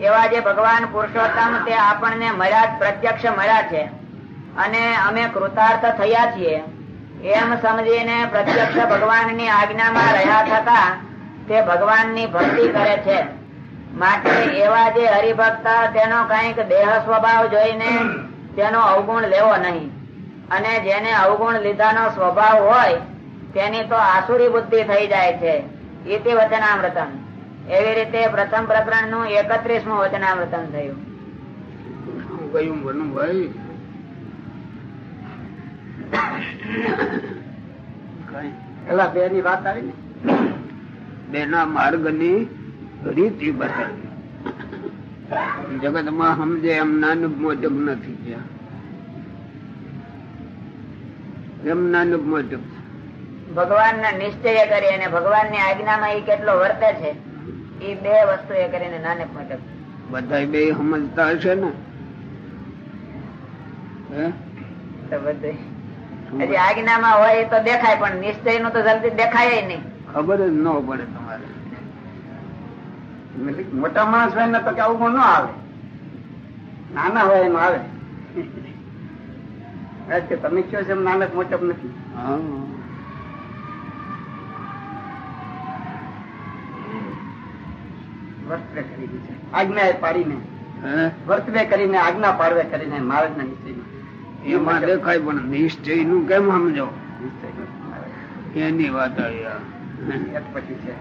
[SPEAKER 2] એવા જે ભગવાન પુરુષોત્તમ તે આપણને મળ્યા પ્રત્યક્ષ મળ્યા છે. અને અમે કૃતાર્થ થયા છીએ. એમ સમજીને પ્રત્યક્ષ ભગવાનની આજ્ઞામાં રહ્યા થતા તે ભગવાનની ભક્તિ કરે છે. માટે એવા જે હરિભક્ત, તેનો કંઈક દેહ સ્વભાવ જોઈને તેનો અવગુણ લેવો નહીં. અને જેને અવગુણ લીધાનો સ્વભાવ હોય તેની તો આસુરી બુદ્ધિ થઈ જાય છે. ઇતિ વચનામૃતમ. એવી રીતે પ્રથમ પ્રકરણનું એકત્રીસમું વચનામૃતમ થયું.
[SPEAKER 3] કઈ
[SPEAKER 4] પેલા બે ની વાત આવી ને?
[SPEAKER 3] બેના માર્ગની રીતિ બતાવી. જગતમાં સમજે એમ નાનું મોજબ નથી ત્યાં એમ નાનું મોજબ
[SPEAKER 2] ભગવાન ના નિશ્ચય કરી અને ભગવાનની આજ્ઞામાં એ કેટલો વર્તે છે એ બે વસ્તુ એ કરીને નાનક મોટે
[SPEAKER 3] બધા બે સમજતા હશે ને?
[SPEAKER 2] હજી આજ્ઞામાં હોય તો દેખાય પણ નિશ્ચયનું તો જલ્દી દેખાય નહીં.
[SPEAKER 3] ખબર જ ન પડે તમારે.
[SPEAKER 4] મોટા માણસ હોય ને તો કે આવું ગુણ ન આવે. નાના હોય એનું આવે. તમે કયો છો નાનક મોટપ નથી? વર્તવે કરી છે. આજ્ઞા એ પાડીને વર્તવે કરીને આજ્ઞા પાડવે કરીને મહારાજ ના નિશ્ચય
[SPEAKER 3] એમાં દેખાય પણ નિશ્ચયનું કેમ સમજો? એની વાત આવી
[SPEAKER 4] અટપટી છે.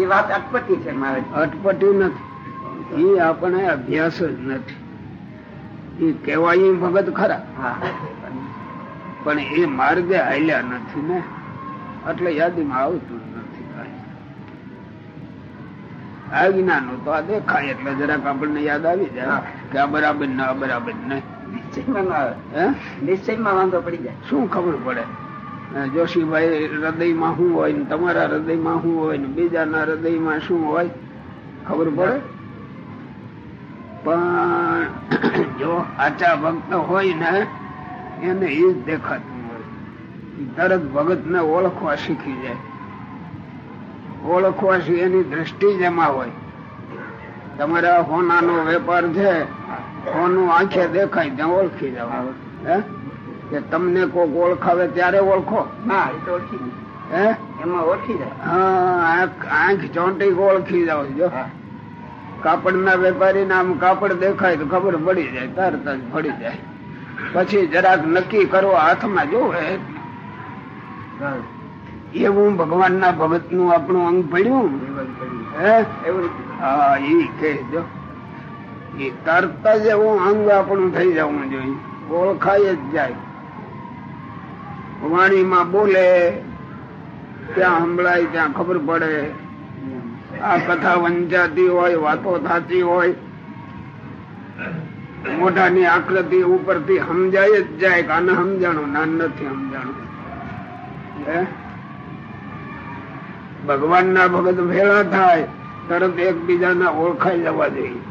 [SPEAKER 4] એ વાત અટપટી છે મહારાજ.
[SPEAKER 3] અટપટી નથી. એ આપણે અભ્યાસ જ નથી. એ કહેવાય ભગત ખરા. પણ એ માર્ગે હાલ્યા નથી ને. એટલે યાદીમાં આવતું આજ્ઞાનું તો આ દેખાય એટલે જરાક આપણને યાદ આવી જાય. કે આ બરાબર ને આ બરાબર
[SPEAKER 4] ને. નિશ્ચયમાં વાંધો પડી જાય.
[SPEAKER 3] શું ખબર પડે? જોશીભાઈ હૃદયમાં શું હોય ને તમારા હૃદયમાં શું હોય ને બીજાના હૃદયમાં શું હોય? ખબર પડે? પણ જો આચા ભક્ત હોય ને એને એ જ દેખાતું હોય. તરત ભગત ને ઓળખવા શીખી જાય. ઓળખવા છીએ એની દ્રષ્ટિ જ એમાં હોય. તમારા હોનાનો વેપાર છે હોનું આંખે દેખાય ત્યાં ઓળખી જાવ હે? કે તમને કોક ઓળખાવે ત્યારે ઓળખો.
[SPEAKER 4] ના એ તો ઓળખી.
[SPEAKER 3] હે?
[SPEAKER 4] એમાં ઓળખી જાય.
[SPEAKER 3] હા આંખ ચોંટી ઓળખી જાવ જો.
[SPEAKER 4] હા.
[SPEAKER 3] કાપડ ના વેપારી આમ કાપડ દેખાય તો ખબર પડી જાય તરત જ પડી જાય. પછી જરાક નક્કી કરો હાથમાં જોવે. એવું ભગવાન ના ભગતનું આપણું અંગ પડ્યું. હા? ઈ કહેજો એ તરત જ એવું અંગ આપણું થઈ જવું જોઈએ. ઓળખાય જ જાય. વાણીમાં બોલે, ત્યાં સંભળાય, ત્યાં ખબર પડે. આ કથા વંચાતી હોય, વાતો થતી હોય, મોઢાની આકૃતિ ઉપરથી સમજાય જ જાય કે આને સમજાણું ના નથી સમજાણું. હે? ભગવાન ના ભગત ભેળા થાય, તરત એકબીજાના ઓળખાઈ જવા જોઈએ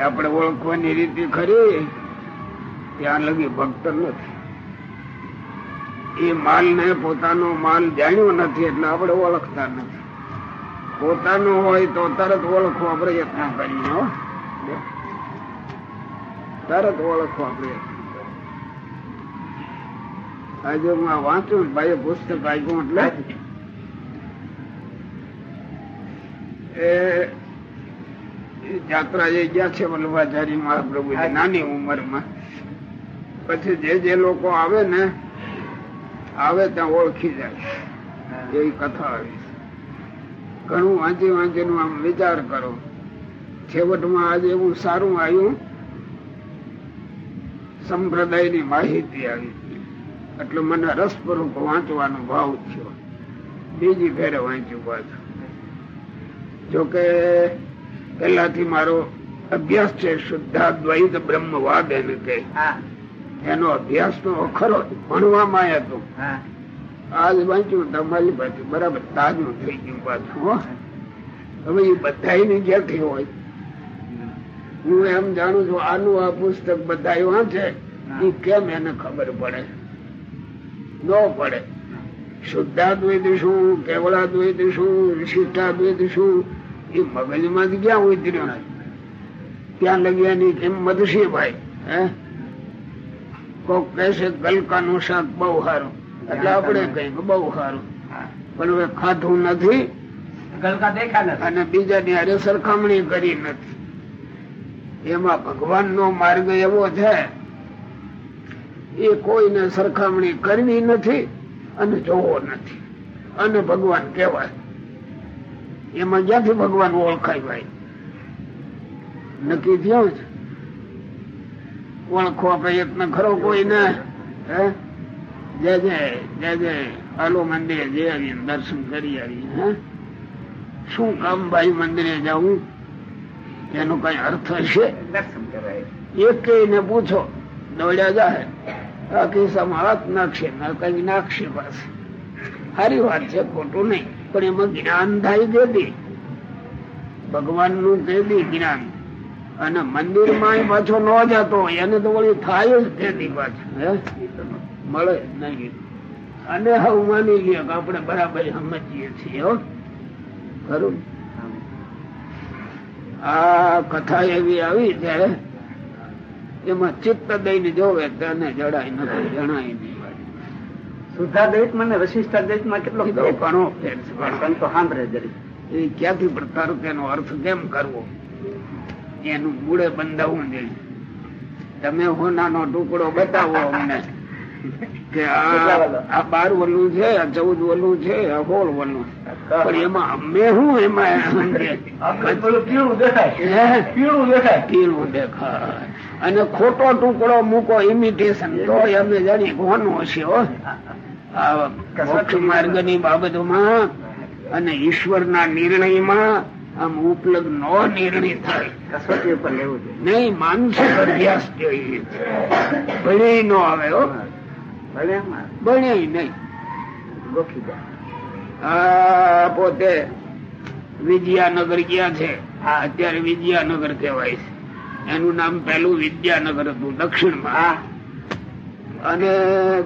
[SPEAKER 3] આપણે ઓળખવાની રીતિ ખરી, ત્યાં લગી ભક્ત નથી. એ માલ ને પોતાનો માલ જાણ્યો નથી, એટલે આપણે ઓળખતા નથી. પોતાનો હોય તો તરત ઓળખવા પ્રયત્ન કરીએ તરત ઓળખવા પ્રયત્ન આજે હું વાંચું ભાઈ પુસ્તક આપ્યું એટલે એ જાત્રા એ ગયા છે વલ્લભાચાર્ય મહાપ્રભુ નાની ઉંમરમાં. પછી જે જે લોકો આવે ને આવે ત્યાં ઓળખી જાય. એવી કથા આવી. ઘણું વાંચી વાંચીને આમ વિચાર કરો. છેવટમાં આજે એવું સારું આવ્યું. સંપ્રદાયની માહિતી આવી. એટલે મને રસપૂર્વક વાંચવાનો ભાવ થયો. બીજી ફેરે વાંચ્યું પાછું. જોકે પેલાથી મારો અભ્યાસ છે શુદ્ધાદ્વૈત બ્રહ્મવાદ એને કે એનો અભ્યાસ તો ખરો ભણવામાં હતો. આજ વાંચ્યું તમારી પાસે બરાબર તાજું થઈ ગયું પાછું હવે એ બધા ક્યાંથી હોય. હું એમ જાણું છું આનું આ પુસ્તક બધા વાંચે. એ કેમ એને ખબર પડે? ન પડે. શુદ્ધાદ્વૈત શું કેવળાદ્વૈત શું વિશિષ્ટાદ્વૈત શું? એ મગજમાં ક્યાં ઉતર્યો ત્યાં લગ્યા એની કેમ છે ભાઈ હે? કોક કહેશે ગલકાનું શાક બહુ સારું. એટલે આપણે કઈ બહુ સારું. પણ હવે ખાધું નથી
[SPEAKER 4] ગલકા દેખા
[SPEAKER 3] અને બીજાની હારે સરખામણી કરી નથી. એમાં ભગવાન નો માર્ગ એવો છે એ કોઈને સરખામણી કરવી નથી અને જોવો નથી. અને ભગવાન કહેવાય એમાં ક્યાંથી ભગવાન ઓળખાય ભાઈ? નક્કી થયો છે? ઓળખવા પ્રયત્ન ખરો કોઈને હે? જય જય જય જય. હાલો મંદિરે જઈ આવીએ દર્શન કરી આવીએ હે? શું કામ ભાઈ મંદિરે જવું? એનો કઈ અર્થ હશે? એક ને પૂછો દોડ્યા જાય આ કિસ્સામાં હાથ નાખશે ને કઈ નાખશે પાસે સારી વાત છે ખોટું નહીં. પણ એમાં જ્ઞાન થાય તેથી ભગવાનનું તેથી જ્ઞાન. અને મંદિરમાં પાછો ન જતો, એને તો વળી થાય જ તેથી મળે નહીં. અને હું માની લ્યો કે આપણે બરાબર સમજીએ છીએ, હો? ખરું? આ કથા એવી આવી છે એમાં ચિત્ત દઈને જોવે, તેને જડાય નથી, જણાય નહીં.
[SPEAKER 4] શુદ્ધાદ્વૈત મને વશિષ્ઠાદ્વૈતમાં કેટલો
[SPEAKER 3] ઘણો ફેર છે.
[SPEAKER 4] સંતો સાંભળે જરી
[SPEAKER 3] એ ક્યાંથી પણ તેનો અર્થ કેમ કરવો? એનું મૂળે બંધાવવું જોઈએ તમે હોનાનો ટુકડો બતાવો અમને કે આ બાર વલું છે આ ચૌદ વલું છે આ સોળ વલું પણ એમાં અમે શું એમાં?
[SPEAKER 4] પીળું દેખાય? પીળું દેખાય.
[SPEAKER 3] પીળું દેખાય. અને ખોટો ટુકડો મૂકો ઇમિટેશન તો અમે જાણીએ કોનું છે હો. આ મોક્ષ માર્ગની બાબતોમાં અને ઈશ્વરના નિર્ણયમાં આમ ઉપલબ્ધ નો નિર્ણય થાય.
[SPEAKER 4] કસોટી ઉપર લેવું
[SPEAKER 3] નહીં માનસિક અભ્યાસ જોઈએ ભણે નો આવે હો.
[SPEAKER 4] ભલે
[SPEAKER 3] નહીં.
[SPEAKER 4] ગોખી જાય.
[SPEAKER 3] પોતે વિદ્યાનગર ગયા છે. આ અત્યારે વિદ્યાનગર કહેવાય છે. એનું નામ પેલું વિદ્યાનગર હતું દક્ષિણમાં. અને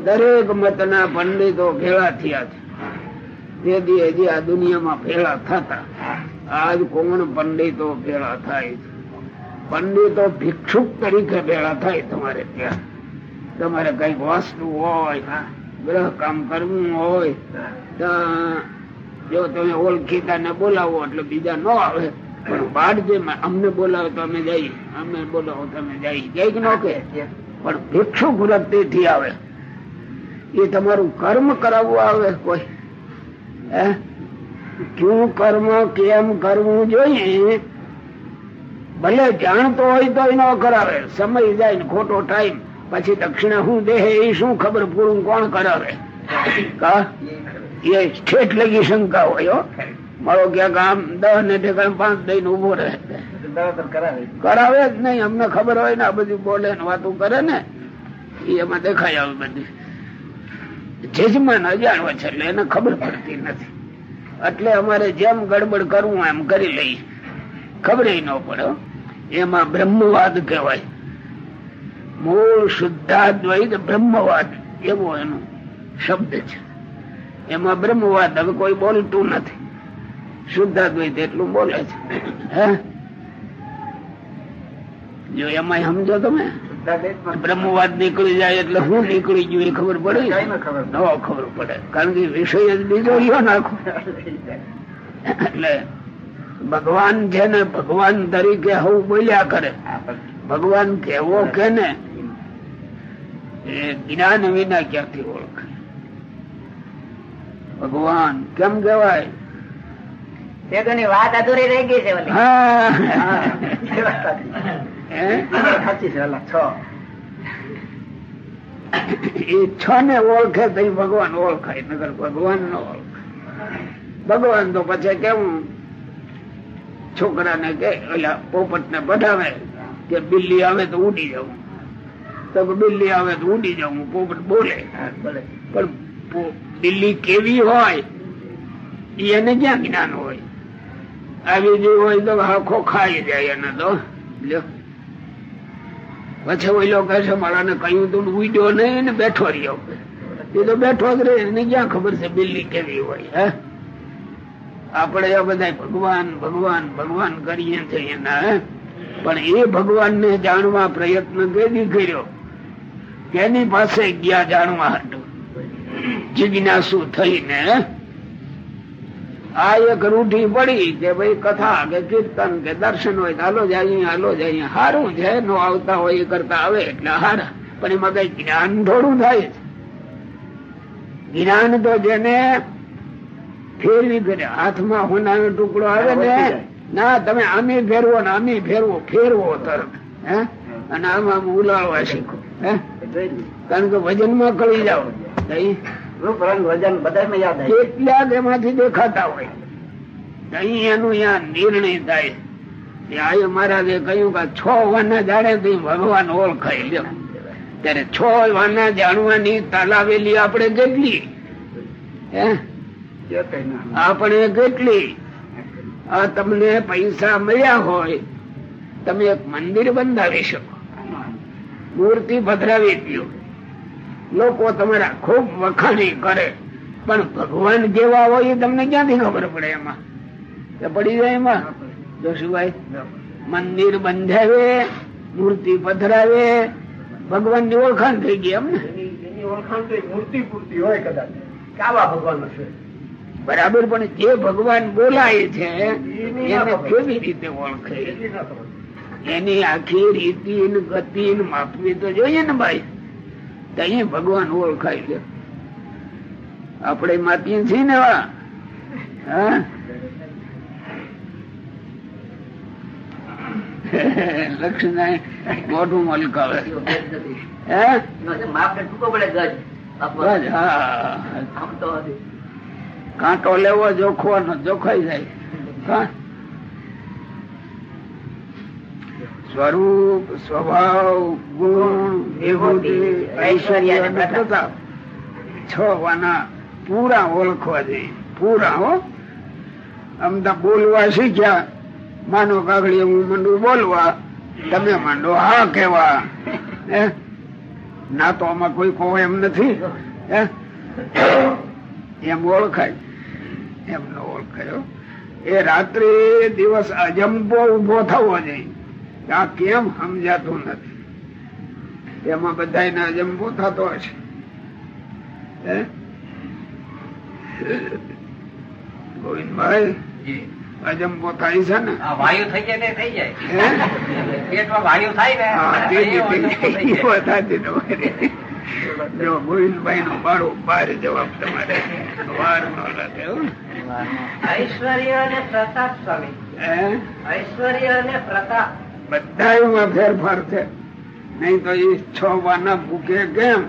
[SPEAKER 3] દરેક મતના પંડિતો ભેળા થયા છે. તે દી હજી આ દુનિયામાં ભેળા થતા, આજ કોણ પંડિતો ભેળા થાય છે? પંડિતો ભિક્ષુક તરીકે ભેળા થાય તમારે ત્યાં. તમારે કંઈક વસ્તુ હોય ગ્રહ કામ કરવું હોય, તો જો તમે ઓળખીતા ને બોલાવો એટલે બીજા ન આવે. પણ બાદ જે અમને બોલાવે તો અમે જઈએ. અમે બોલાવો તો અમે જઈએ. જઈ ન કે. પણ ભિક્ષુક વૃત્તિ થી આવે. એ તમારું કર્મ કરાવવું આવે કોઈ. હે? ક્યું કર્મ કેમ કરવું જોઈએ. ભલે જાણતો હોય તો ન કરાવે. સમય જાય ને ખોટો ટાઈમ પછી દક્ષિણા શું દેહ એ શું ખબર પૂરું કોણ કરાવે? કા? એ ઠેઠ લગી શંકા હોય હો. મારો ક્યાંક આમ દસ ને ઠેકાણે પાંચ દઈને ઊભો રહે.
[SPEAKER 4] કરાવે.
[SPEAKER 3] જ નહીં અમને ખબર હોય ને આ બધું બોલે ને વાતું કરે ને એ એમાં દેખાય આવે બધી. જજમાન અજાણવા છે એટલે એને ખબર પડતી નથી. એટલે અમારે જેમ ગડબડ કરવું એમ કરી લઈએ. ખબર ન પડે હો. એમાં બ્રહ્મવાદ કહેવાય. મૂળ શુદ્ધાદ્વૈત બ્રહ્મવાદ એવો એનો શબ્દ છે. એમાં બ્રહ્મવાદ હવે કોઈ બોલતું નથી. શુદ્ધાદ્વૈત એટલું બોલે છે. હે? જો એમાં સમજો તમે? બ્રહ્મવાદ નીકળી જાય એટલે હું નીકળી ગયું એ ખબર પડે?
[SPEAKER 4] ન ખબર
[SPEAKER 3] પડે. કારણ કે વિષય જ બીજો રહ્યો નાખો. એટલે ભગવાન છે ને ભગવાન તરીકે હું બોલ્યા કરે ભગવાન કેવો કે ને એ જ્ઞાન વિના ક્યાંથી ઓળખે? ભગવાન કેમ કેવાય
[SPEAKER 2] ની વાત અધૂરી રહી ગઈ છે
[SPEAKER 3] એ છ ને ઓળખે તો ભગવાન ઓળખાય નગર ભગવાન ન ઓળખાય. ભગવાન તો પછી કેવું છોકરાને કે ઓલા પોપટ ને બધાવે કે બિલ્લી આવે તો ઉડી જવું. તો બિલ્લી આવે તો ઉડી જવું પોપટ બોલે. પણ બિલ્લી કેવી હોય એને ક્યાં જ્ઞાન હોય? આવી જે હોય તો આખો ખાઈ જાય એને તો. પછી ઓઈલો કહે છે, મારાને કહ્યું તું ઉડ્યો નહીં ને બેઠો રહ્યો. એ તો બેઠો જ રહે, એને ક્યાં ખબર છે બિલ્લી કેવી હોય, હે? આપણે આ બધા ભગવાન ભગવાન ભગવાન કરીએ છીએ એના પણ એ ભગવાન ને જાણવા પ્રયત્ન કેદી કર્યો? કેની પાસે ગયા જાણવા હતું? જિજ્ઞાસુ થઈને આ એક રૂઢી પડી કે ભાઈ કથા કે કીર્તન કે દર્શન હોય હાલો અહીંયા હાલો જાય સારું છે નો આવતા હોય એ કરતા આવે એટલે હારા. પણ એમાં કઈ જ્ઞાન થોડું થાય છે જ્ઞાન તો જેને ફેરવી કરે હાથમાં હોનાનો ટુકડો આવે ને ના તમે આમે ફેરવો ને આમે ફેરવો ફેરવો તરત હે? અને આમ આમ ઉલાળવા શીખો હે? કારણ કે વજનમાં કળી જાઓ.
[SPEAKER 4] રૂપ રંગ વજન બધા યાદ આવે
[SPEAKER 3] કેટલાક એમાંથી દેખાતા હોય. અહીં એનું ત્યાં નિર્ણય થાય. આયુ મહારાજે કહ્યું કે છ વાના જાણે તો ભગવાન ઓળખાય લ્યો. ત્યારે છ વાના જાણવાની તાલાવેલી આપણે કેટલી? આપણે કેટલી? આ તમને પૈસા મળ્યા હોય તમે એક મંદિર બંધાવી શકો. મૂર્તિ પધરાવી દો. લોકો તમારા ખૂબ વખાણી કરે. પણ ભગવાન જેવા હોય એ તમને ક્યાંથી ખબર પડે એમાં? પડી જાય એમાં? જોશુભાઈ મંદિર બંધાવે મૂર્તિ પધરાવે ભગવાનની ઓળખાણ થઈ ગઈ એમ ને?
[SPEAKER 4] ઓળખાણ તો મૂર્તિ પૂરતી હોય કદાચ. કે ભગવાન છે?
[SPEAKER 3] બરાબર પણ જે ભગવાન બોલાય છે એને કેવી રીતે ઓળખે? એની આખી રીતિ ગતિ માપવી તો જોઈએ ને ભાઈ? તો અહીંયા ભગવાન ઓળખાય છે. આપણે માતીએ છીએ ને. હા? લક્ષ્મી મોઢું મલકાવે. આવે હા કાંટો લેવો જોખવાનો જોખાઈ જાય હા. સ્વરૂપ સ્વભાવ ગુણ વિભૂતિ ઐશ્વર્ય અને પ્રતાપ છ વાના પૂરા ઓળખવા જોઈએ. પૂરા હો. અમદા બોલવા શીખ્યા. માનો કાગડી હું મંડું બોલવા તમે માંડો હા કેવા હે? ના તો આમાં કોઈ કહો એમ નથી. હે? એમ ઓળખાય. એમ ન ઓળખાયો એ રાત્રે દિવસ અજંબો ઊભો થવો જોઈએ. આ કેમ સમજાતું નથી? એમાં બધા અજંબો થતો હશે. ગોવિંદભાઈ અજંબો થાય છે ને?
[SPEAKER 4] વાયુ થઈ જાય ને થઈ જાય. પેટમાં વાયુ થાય
[SPEAKER 3] ને તમારી. જો ગોવિંદભાઈ નો બારો બાર જવાબ તમારે વાર નો લાગે
[SPEAKER 4] ઐશ્વર્ય અને પ્રતાપ સ્વામી. ઐશ્વર્ય અને પ્રતાપ.
[SPEAKER 3] બધાયમાં ફેરફાર છે. નહીં તો એ છ વાના ભૂખે કેમ?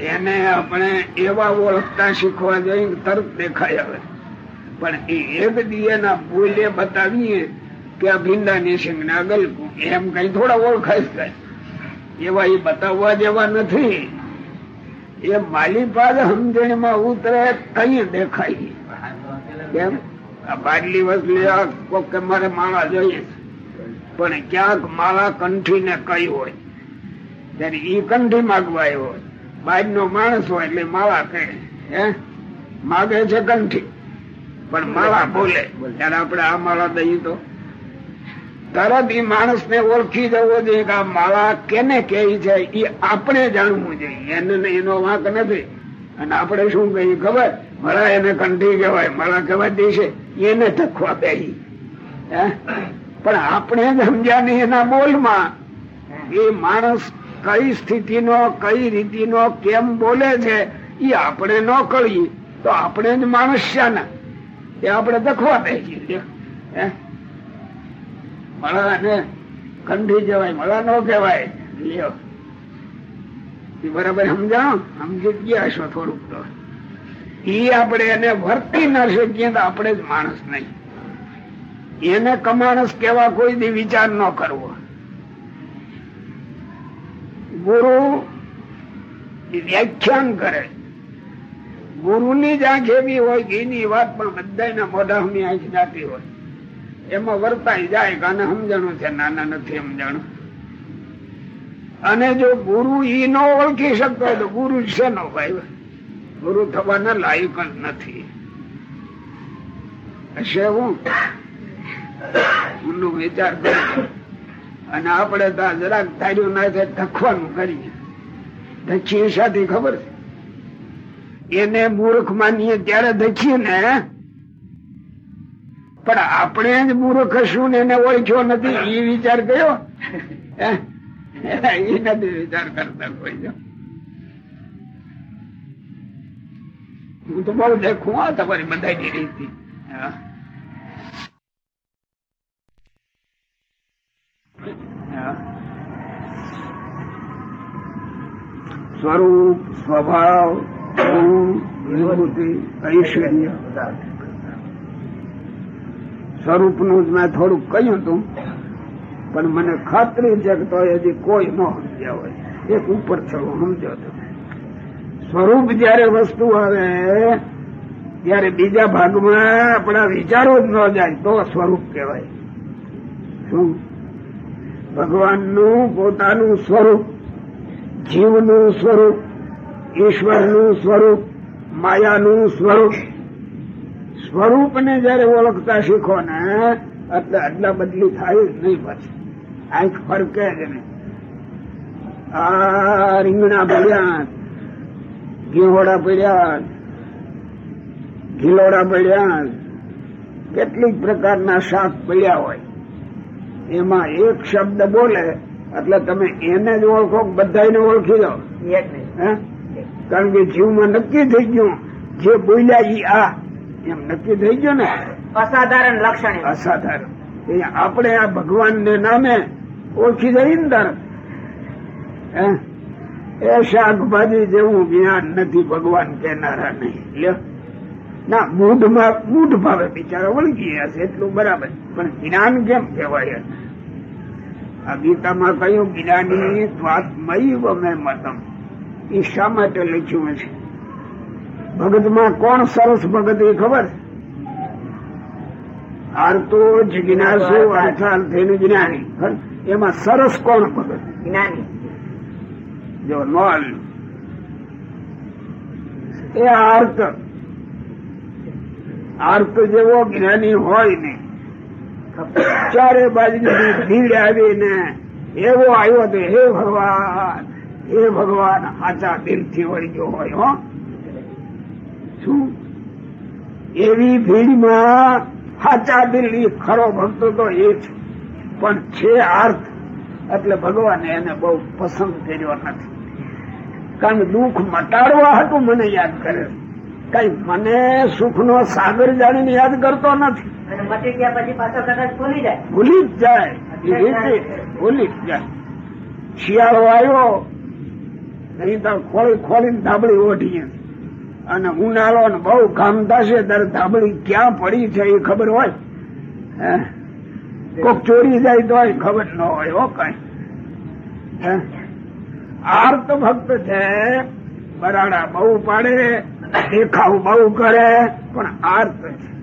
[SPEAKER 3] એને આપણે એવા ઓળખતા શીખવા જોઈએ તરત દેખાય આવે પણ એ એક દિયેના ભૂલે બતાવીએ કે આ ભીંડાની સિંગ ને ગલકું એમ કઈ થોડા ઓળખાય જાય એવા એ બતાવવા જેવા નથી. એ માલી પાદ સમજણમાં ઉતરે કઈ દેખાય. કેમ? આ બાટલી વસલી કોક કે મારે માળા જોઈએ. પણ ક્યાંક માળા કંઠી ને કઈ હોય. ત્યારે ઈ કંઠી માગવા હોય. બાજ નો માણસ હોય એટલે માળા કહે, હે, માગે છે કંઠી. પણ માળા બોલે, ત્યારે આપણે આ માળા દઈએ તો. તરત ઈ માણસ ને ઓળખી જવો જોઈએ કે આ માળા કેને કે છે એ આપણે જાણવું જોઈએ. એને એનો વાંક નથી. અને આપણે શું કહીએ, ખબર? મળા એને કંઠી કહેવાય, માળા કહેવાય દેશે. એને તખવા કહી હે? પણ આપણે જ સમજ્યા નહીં એના બોલમાં. એ માણસ કઈ સ્થિતિનો, કઈ રીતિનો, કેમ બોલે છે એ આપણે ન કહીએ તો આપણે જ માણસ છે ને એ આપણે દખવા હે? મળા ને કંઠી જવાય મળા ન કહેવાય. લ્યો. એ બરાબર સમજાણો? સમજી ગયા છો થોડુંક તો. એ આપણે એને વર્તી ના શકીએ તો આપણે જ માણસ નહીં. એને કમાણસ કેવા કોઈ દી વિચાર ન કરવો. ગુરુ વ્યાખ્યાન કરે. ગુરુની જ આંખ એવી હોય એની વાત પણ બધાના મોઢા હમી આંખ જાતી હોય. એમાં વર્તાઈ જાય કે સમજણું છે, નાના નથી સમજણું. અને જો ગુરુ ઈ ન ઓળખી શકતો તો ગુરુ છે નો ભાઈ ગુરુ થવાના લાયક નથી. હશે હું. વિચાર અને આપણે જરાક ધાર્યું ના ધખવાનું કરી ધખી સાથે ખબર છે? એને મૂર્ખ માનીએ ત્યારે ધખીએ ને. પણ આપણે જ મૂર્ખ શું ને એને ઓળખ્યો નથી? એ વિચાર કયો? એ નથી વિચાર કરતા કોઈ હું તો બહુ દેખું આ તમારી બધાની રીતિ. હા. સ્વરૂપ, સ્વભાવ ગુણ વિભૂતિ, ઐશ્વર્ય. સ્વરૂપનું જ મેં થોડુંક કહ્યું હતું, પણ મને ખાતરી છે કે તો હજી કોઈ ન સમજ્યા હોય. એક ઉપર ચડો સમજો તો સ્વરૂપ જયારે વસ્તુ આવે, ત્યારે બીજા ભાગમાં આપણા વિચારો જ ન જાય, તો સ્વરૂપ કહેવાય. શું? ભગવાનનું પોતાનું સ્વરૂપ જીવનું સ્વરૂપ, ઈશ્વરનું સ્વરૂપ, માયાનું સ્વરૂપ. સ્વરૂપને જયારે ઓળખતા શીખો ને, એટલે અદલા બદલી થાય નહીં પછી. આંખ ફરકે જ નહીં. આ રીંગણા પડ્યા ઘીહોડા પડ્યા ઘીલોડા પડ્યા કેટલીક પ્રકારના શાક પડ્યા હોય. એમાં એક શબ્દ બોલે એટલે તમે એને જ ઓળખો બધાને ઓળખી લો. કારણ કે જીવમાં નક્કી થઈ ગયું જે બોલ્યા ઈ આ એમ નક્કી થઈ ગયું ને?
[SPEAKER 2] અસાધારણ લક્ષણ
[SPEAKER 3] અસાધારણ. એ આપણે આ ભગવાન ને નામે ઓળખી જઈએ ને તરત એ શાકભાજી જેવું જ્ઞાન નથી ભગવાન કેનારા નહીં. લ્યો. ના મૂઢમાં મૂઢ ભાવે બિચારા વળગી હશે એટલું બરાબર. પણ જ્ઞાન કેમ કહેવાય? આ ગીતામાં કહ્યું જ્ઞાની સ્વાત્મય મેં મતમ. એ શા માટે લખ્યું છે? ભગતમાં કોણ સરસ ભગત એ ખબર? આરતો જિજ્ઞાસુ અર્થાર્થેન જ્ઞાની. એમાં સરસ કોણ ભગત?
[SPEAKER 2] જ્ઞાની.
[SPEAKER 3] જો નોલ. એ આર્ત. આર્ત જેવો જ્ઞાની હોય ને ચારે બાજુ ભીડ આવીને એવો આવ્યો તો હે ભગવાન હે ભગવાન સાચા દિલથી વળગ્યો હોય, હો. શું? એવી ભીડમાં સાચા દિલ ખરો ભક્તો તો એ છે પણ છે આર્થ. એટલે ભગવાને એને બહુ પસંદ કર્યો નથી. કારણ દુઃખ મટાડવા હતું, મને યાદ કરે કઈ મને સુખનો સાગર જાણીને યાદ કરતો નથી.
[SPEAKER 2] મટી ગયા પછી પાછો કદાચ ભૂલી જાય.
[SPEAKER 3] ભૂલી જ જાય. ભૂલી જ જાય. શિયાળો આવ્યો નહીં તો ખોળી ખોલીને ધાબળી ઓઢીએ. અને ઉનાળો ને બહુ કામ થશે ત્યારે ધાબળી ક્યાં પડી છે એ ખબર હોય? હે? કોક ચોરી જાય તો ખબર ન હોય હો કઈ. હે? આર્ત ભક્ત છે બરાડા બહુ પાડે. દેખાવ બહુ કરે પણ આર્ત છે.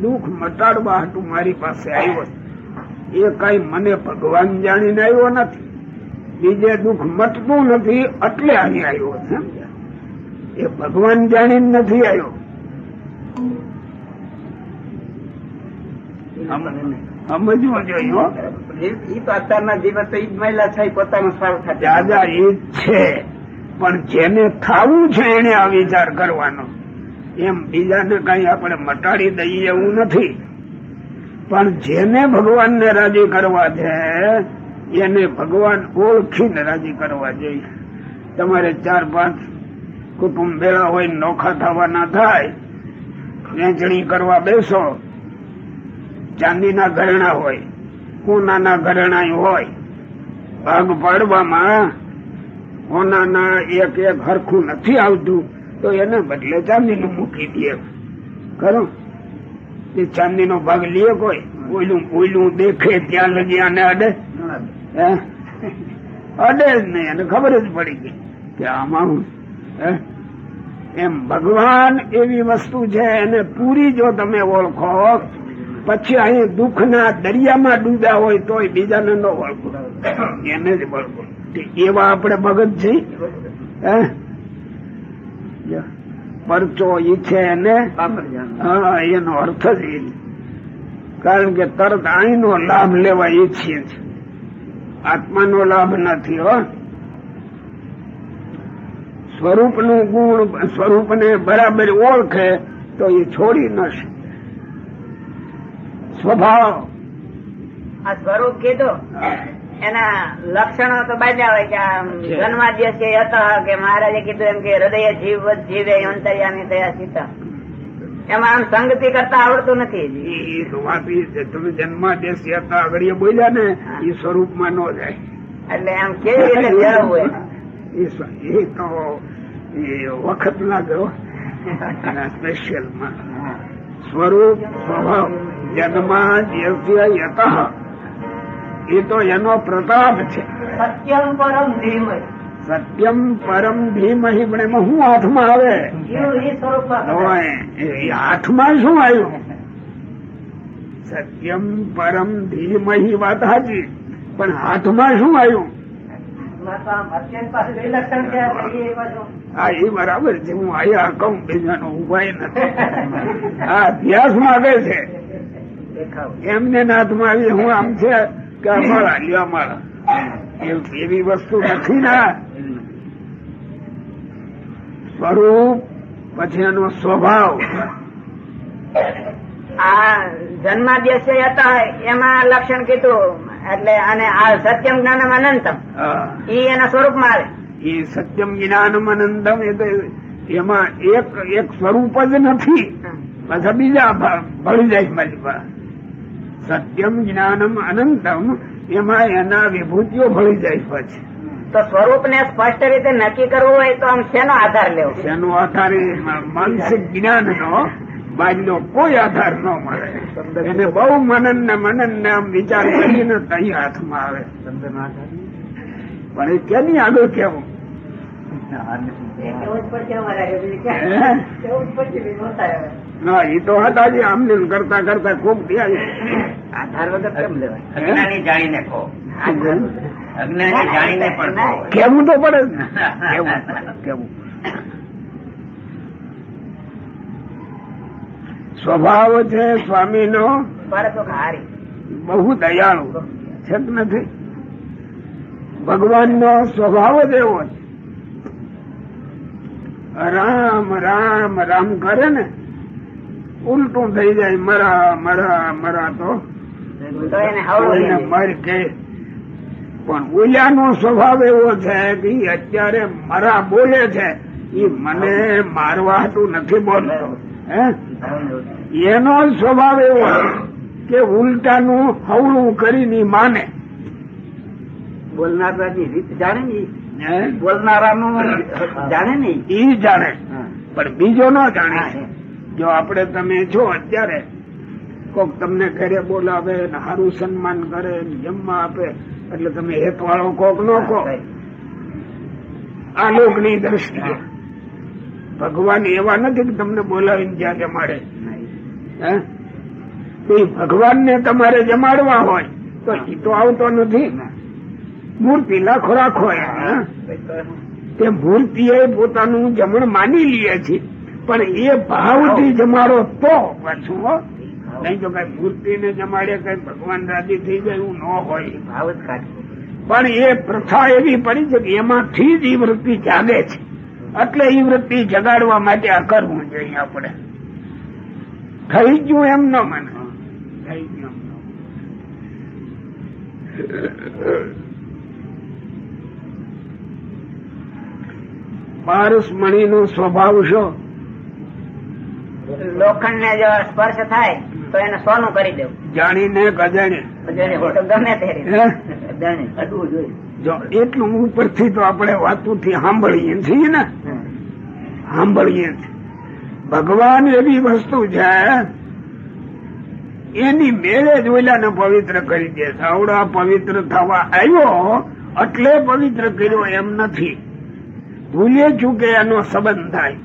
[SPEAKER 3] દુઃખ મટાડવા હતું મારી પાસે આવ્યો એ કઈ મને ભગવાન જાણીને આવ્યો નથી. બીજે દુઃખ મટતું નથી એટલે અહીં આવ્યો છે? એ ભગવાન જાણીને નથી આવ્યો. સમજવું જોઈએ
[SPEAKER 4] એ તો અત્યારના જીવન તો મહિલા થાય પોતાનો સ્વાર્થ ખાતે.
[SPEAKER 3] દાદા એ છે. પણ જેને ખાવું છે એને આ વિચાર કરવાનો. એમ બીજાને કઈ આપણે મટાડી દઈએ એવું નથી. પણ જેને ભગવાનને રાજી કરવા છે, એને ભગવાન ઓળખીને રાજી કરવા જોઈએ તમારે ચાર પાંચ કુટુંબ ભેળા હોય, નોખા થવાના થાય, વેચણી કરવા બેસો, ચાંદીના ઘરેણા હોય સોનાના ઘરેણા હોય, ભાગ પાડવામાં સોનાના એક એક હરખું નથી આવતું તો એને બદલે ચાંદીનું મૂકી દે. ખરું? એ ચાંદીનો ભાગ લે કોઈ ઓઈલું ઓઈલું દેખે ત્યાં લગી આને અડે? હે? અડે જ નહીં એને ખબર જ પડી ગઈ કે આમાં હું હે? એમ ભગવાન એવી વસ્તુ છે એને પૂરી જો તમે ઓળખો પછી અહીં દુઃખના દરિયામાં ડૂબ્યા હોય તોય બીજાને ન ઓળખો. એને જ ઓળખો. એવા આપણે ભગત છે? હે? પરચો ઈચ્છે એને હા એનો અર્થ જ એ કારણ કે તરત અહીંનો લાભ લેવા ઈચ્છીએ છીએ આત્માનો લાભ નથી હો. સ્વરૂપનું ગુણ સ્વરૂપને બરાબર ઓળખે તો એ છોડી ન શકે. સ્વભાવ.
[SPEAKER 2] આ સ્વરૂપ કીધું. એના લક્ષણો તો બાંધ્યા હોય કે આમ
[SPEAKER 3] છે.
[SPEAKER 2] હતા કે મહારાજે કીધું એમ કે હૃદય જીવ જીવે અંતર્યામી થયા સીતા. એમાં આમ સંગતિ કરતા આવડતું નથી.
[SPEAKER 3] એ વાત છે તમે જન્માદેશી હતા આગળ બોલ્યા ને એ સ્વરૂપમાં ન જાય.
[SPEAKER 2] એટલે આમ કેવી રીતે મેળવવું
[SPEAKER 3] એ તો વખત લાગ્યો સ્પેશિયલમાં. સ્વરૂપ સ્વભાવ જન્મા જેસ્ય યતઃ. એ તો એનો પ્રતાપ છે.
[SPEAKER 2] સત્યમ પરમ ધીમય
[SPEAKER 3] સત્યમ પરમ ધીમહી પણ એમાં શું હાથમાં આવે? હાથમાં શું આવ્યું? સત્યમ પરમ ધીમહી વાત હાજી પણ હાથમાં શું આવ્યું? હા એ બરાબર છે. હું આયા કહું બીજાનો ઉપાય નથી. આ અભ્યાસ આવે છે. એમને નાથમાં આવી હું આમ છે. કે અમારા લ્યો અમારા એવી વસ્તુ નથી ને. સ્વરૂપ પછી એનો સ્વભાવ.
[SPEAKER 2] આ જન્મ દિવસે હતા એમાં લક્ષણ કીધું એટલે અને આ સત્યમ જ્ઞાનમ અનંતમ. ઈ એના સ્વરૂપમાં આવે.
[SPEAKER 3] એ સત્યમ જ્ઞાનમ અનંતમ એ તો એમાં એક એક સ્વરૂપ જ નથી. પાછા બીજા ભળી જાય મારી પાસે. સત્યમ જ્ઞાનમ અનંતમ એમાં એના વિભૂતિઓ ભળી જાય પછી
[SPEAKER 2] તો સ્વરૂપ ને સ્પષ્ટ રીતે નક્કી કરવું હોય તો આમ શેનો આધાર લેવો
[SPEAKER 3] શેનો આધાર માનસિક જ્ઞાન નો બાજનો કોઈ આધાર ન મળે એને બહુ મનન ને મનન ને આમ વિચાર કરીને તઈ હાથમાં આવે પણ એ કેની આગળ કેવું ના એ તો હતા જે આમને કરતા કરતા ખૂબ થયા છે.
[SPEAKER 2] આધાર વગર કેમ લેવાય?
[SPEAKER 5] અજ્ઞાની જાણીને કહો. અજ્ઞાની જાણીને પણ
[SPEAKER 3] કેવું તો પડે? કેવું? કેવું? સ્વભાવ છે સ્વામી નો બહુ દયાળુ. છે નથી. ભગવાન નો સ્વભાવ જ એવો છે. રામ રામ રામ કરે ને ઉલટું થઈ જાય મરા મરા મરા તો. મર કે પણ ઓલિયાનો સ્વભાવ એવો છે કે અત્યારે મરા બોલે છે. એ મને મારવા હતું નથી બોલતો. હે? એનો સ્વભાવ એવો કે ઉલટાનું હવળું કરીને ની માને.
[SPEAKER 4] બોલનારાની રીત જાણે ને? બોલનારાનું જાણે ને ઈ.
[SPEAKER 3] ઈ જાણે. પણ બીજો ન જાણે. જો આપણે તમે છો અત્યારે કોક તમને ઘરે બોલાવે ને સારું સન્માન કરે જમવા આપે એટલે તમે હેત વાળો કોક નો કહો. આ લોકની દ્રષ્ટિએ ભગવાન એવા નથી કે તમને બોલાવીને જ્યાં જમાડે. હે? ભગવાન ને તમારે જમાડવા હોય તો એ તો આવતો નથી. મૂર્તિ લાખો રાખો? તે મૂર્તિ એ પોતાનું જમણ માની લે છે. પણ એ ભાવથી જમાડો તો પાછું નહીં તો કઈ મૂર્તિ ને જમાડે કઈ ભગવાન રાજી થઈ જાય એવું ન હોય.
[SPEAKER 4] ભાવ જ કાઢી.
[SPEAKER 3] પણ એ પ્રથા એવી પડી છે કે એમાંથી જ ઈ વૃત્તિ જાગે છે. એટલે ઈ વૃત્તિ જગાડવા માટે આ કરવું જોઈએ આપણે. થઈ ગયું એમ ન મને. થઈ ગયું પારસ મણી નો સ્વભાવ શું
[SPEAKER 2] લોખંડ ને જો સ્પર્શ થાય તો એને સોનું કરી દેવું.
[SPEAKER 3] જાણીને ગજાણે.
[SPEAKER 2] ગમે તે
[SPEAKER 4] અડવું જોઈએ.
[SPEAKER 3] જો એટલું ઉપરથી તો આપણે વાતોથી સાંભળીએ છીએ ને? સાંભળીએ છીએ. ભગવાન એવી વસ્તુ છે એની મેળે જ ઓલાને પવિત્ર કરી દે. સાવડા આવડા પવિત્ર થવા આવ્યો એટલે પવિત્ર કર્યો એમ નથી. ભૂલે ચૂકે એનો સંબંધ થાય.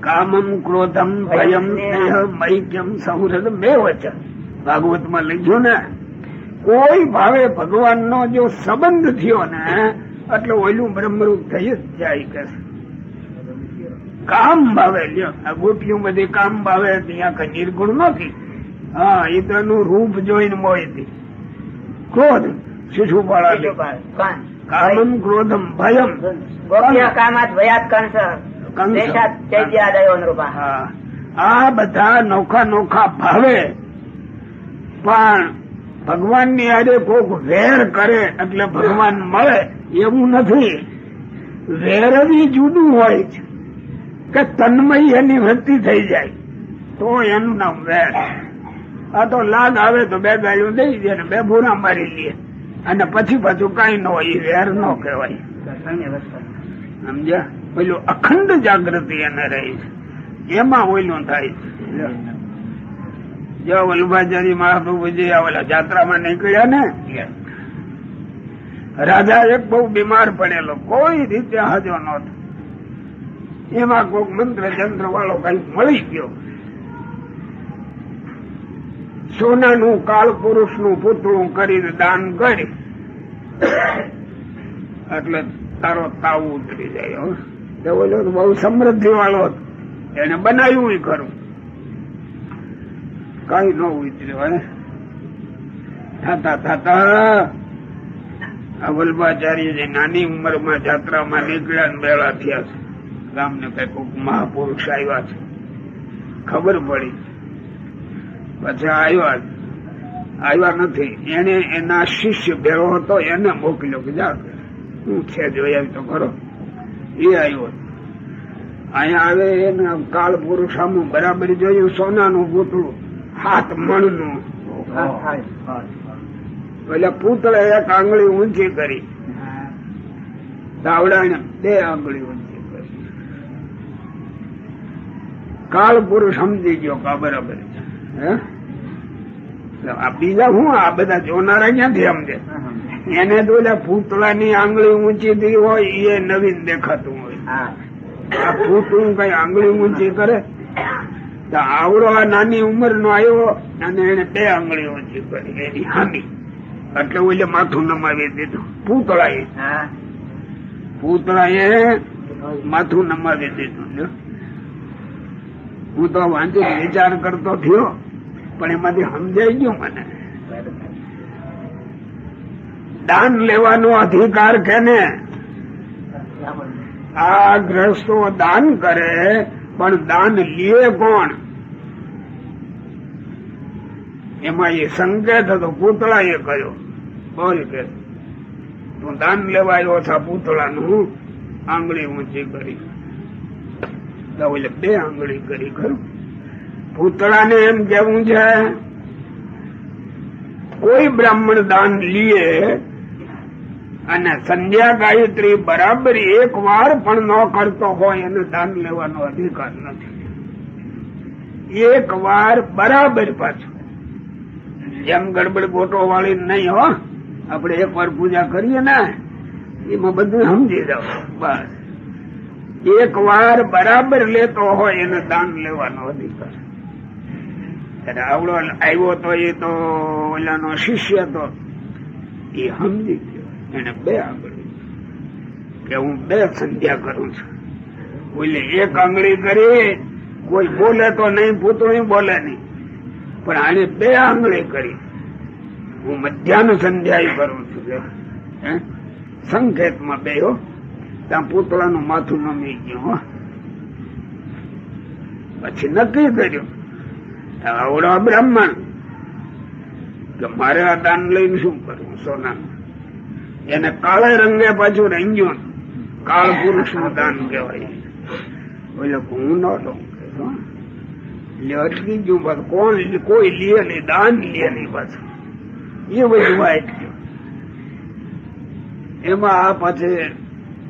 [SPEAKER 3] કામમ ક્રોધમ ભયમ સ્નેહ મૈક્યમ સૌરદ બે વચન ભાગવતમાં લીધું ને કોઈ ભાવે ભગવાનનો જો સંબંધ થયો ને એટલે ઓલું બ્રહ્મરૂપ થઈ જ જાય કે કામ ભાવે લ્યો. આ ગોપીઓ બધી કામ ભાવે ત્યાં કઈ નિર્ગુણ નથી. હા એ તો એનું રૂપ જોઈને મોયતી ક્રોધ શિશુપાળા કામમ ક્રોધમ ભયમ.
[SPEAKER 2] કામાત ભયાત કંસ
[SPEAKER 3] આ બધા નોખા નોખા ભાવે. પણ ભગવાનની આજે કોક વેર કરે એટલે ભગવાન મળે એવું નથી. વેરવી જુદું હોય છે કે તન્મય એની વૃત્તિ થઈ જાય. તો એનું નામ વેર. આ તો લાગ આવે તો બે ગાયો દઈ દે ને બે ભૂરા મારી લે. અને પછી પાછું કઈ ન હોય વેર ન કહેવાય. સમજ્યા? પેલું અખંડ જાગૃતિ એને રહી છે. એમાં ઓઈલું થાય છે. જો વલ્લભાચાર્ય મહાપ્રભુજી આ જાત્રામાં નીકળ્યા ને, રાજા એક બહુ બીમાર પડેલો. કોઈ રીતે હાજો નહોતો એમાં કોઈક મંત્ર જંત્ર વાળો કંઈક મળી ગયો. સોનાનું કાળ પુરુષનું પૂતળું કરીને દાન કરી. એટલે તારો તાવ ઉતરી જાય. તે બહુ સમૃદ્ધિ વાળો હતો. એને બનાવ્યું ખરું. કઈ ન ઉતર્યું, હે થતા થતા આ જે નાની ઉંમરમાં જાત્રામાં નીકળ્યા બેળા થયા છે. ગામને કઈ કોઈક મહાપુરુષ આવ્યા છે. ખબર પડી. પછી આવ્યા. આવ્યા નથી. એને એના શિષ્ય ભેળો હતો, એને મોકલ્યો કે જા હું છે જોયા તો ખરો. એ આવ્યો. અહીંયા આવે એને કાળ પુરુષ બરાબર જોયું સોનાનું પૂતળું હાથ મણનું. એટલે પૂતળે એક આંગળી ઊંચી કરી. દાવડાને બે આંગળી ઊંચી કરી. કાળ પુરુષ સમજી ગયો કા બરાબર હે? બીજા હું આ બધા જોનારા ક્યાંથી સમજે? એને તો ઓલા પૂતળાની આંગળી ઊંચી થઈ હોય એ નવીન દેખાતું હોય. આ પૂતળું કઈ આંગળી ઊંચી કરે? તો આવડો આ નાની ઉંમર નો આવ્યો અને એને બે આંગળી ઊંચી કરી એની હામી એટલે ઓલે માથું નમાવી દીધું. પૂતળા એ પૂતળા એ માથું નમાવી દીધું. હું તો વાંચી વિચાર કરતો થયો. પણ એમાંથી સમજાઈ ગયું મને. દાન લેવાનો અધિકાર કેને? આ ગ્રસ્તો દાન કરે, પણ દાન લે કોણ? એમાં એ સંકેત હતો પૂતળા એ કયો બોલ કે, તું દાન લેવાયો છે પૂતળાનું? આંગળી ઊંચી કરી. ઓલે બે આંગળી કરી ખરું. પૂતળાને એમ કેવું છે, કોઈ બ્રાહ્મણ દાન લીએ અને સંધ્યા ગાયત્રી બરાબર એક વાર પણ ન કરતો હોય એને દાન લેવાનો અધિકાર નથી. એક વાર બરાબર પાછું. જેમ ગડબડ ગોટો વાળી નહીં હો, આપણે એક વાર પૂજા કરીએ ને, એમાં બધું સમજી જાવ બસ. એક વાર બરાબર લેતો હોય એને દાન લેવાનો અધિકાર. ત્યારે આવડો આવ્યો તો એ તો ઓલાનો શિષ્ય તો એ સમજી ગયો. એને બે આંગળી. કે હું બે સંધ્યા કરું છું. બોલે, એક આંગળી કરી, કોઈ બોલે તો નહીં પૂતળું બોલે નહીં. પણ આને બે આંગળી કરી. હું મધ્યાહન સંધ્યા કરું છું. હે? સંકેતમાં બે ત્યાં પૂતળાનું માથું નમી ગયું પછી નક્કી કર્યું. આવડો બ્રાહ્મણ કે મારે આ દાન લઈને શું કરવું સોના એને કાળે રંગે પાછું રંગ્યું કાળ પુરુષનું દાન કહેવાય બોલે હું ન લઉં એટલે અટકી ગયું પાછું કોણ કોઈ લે નહીં દાન લે નહીં પાછું એ બધું અટક્યું એમાં આ પાસે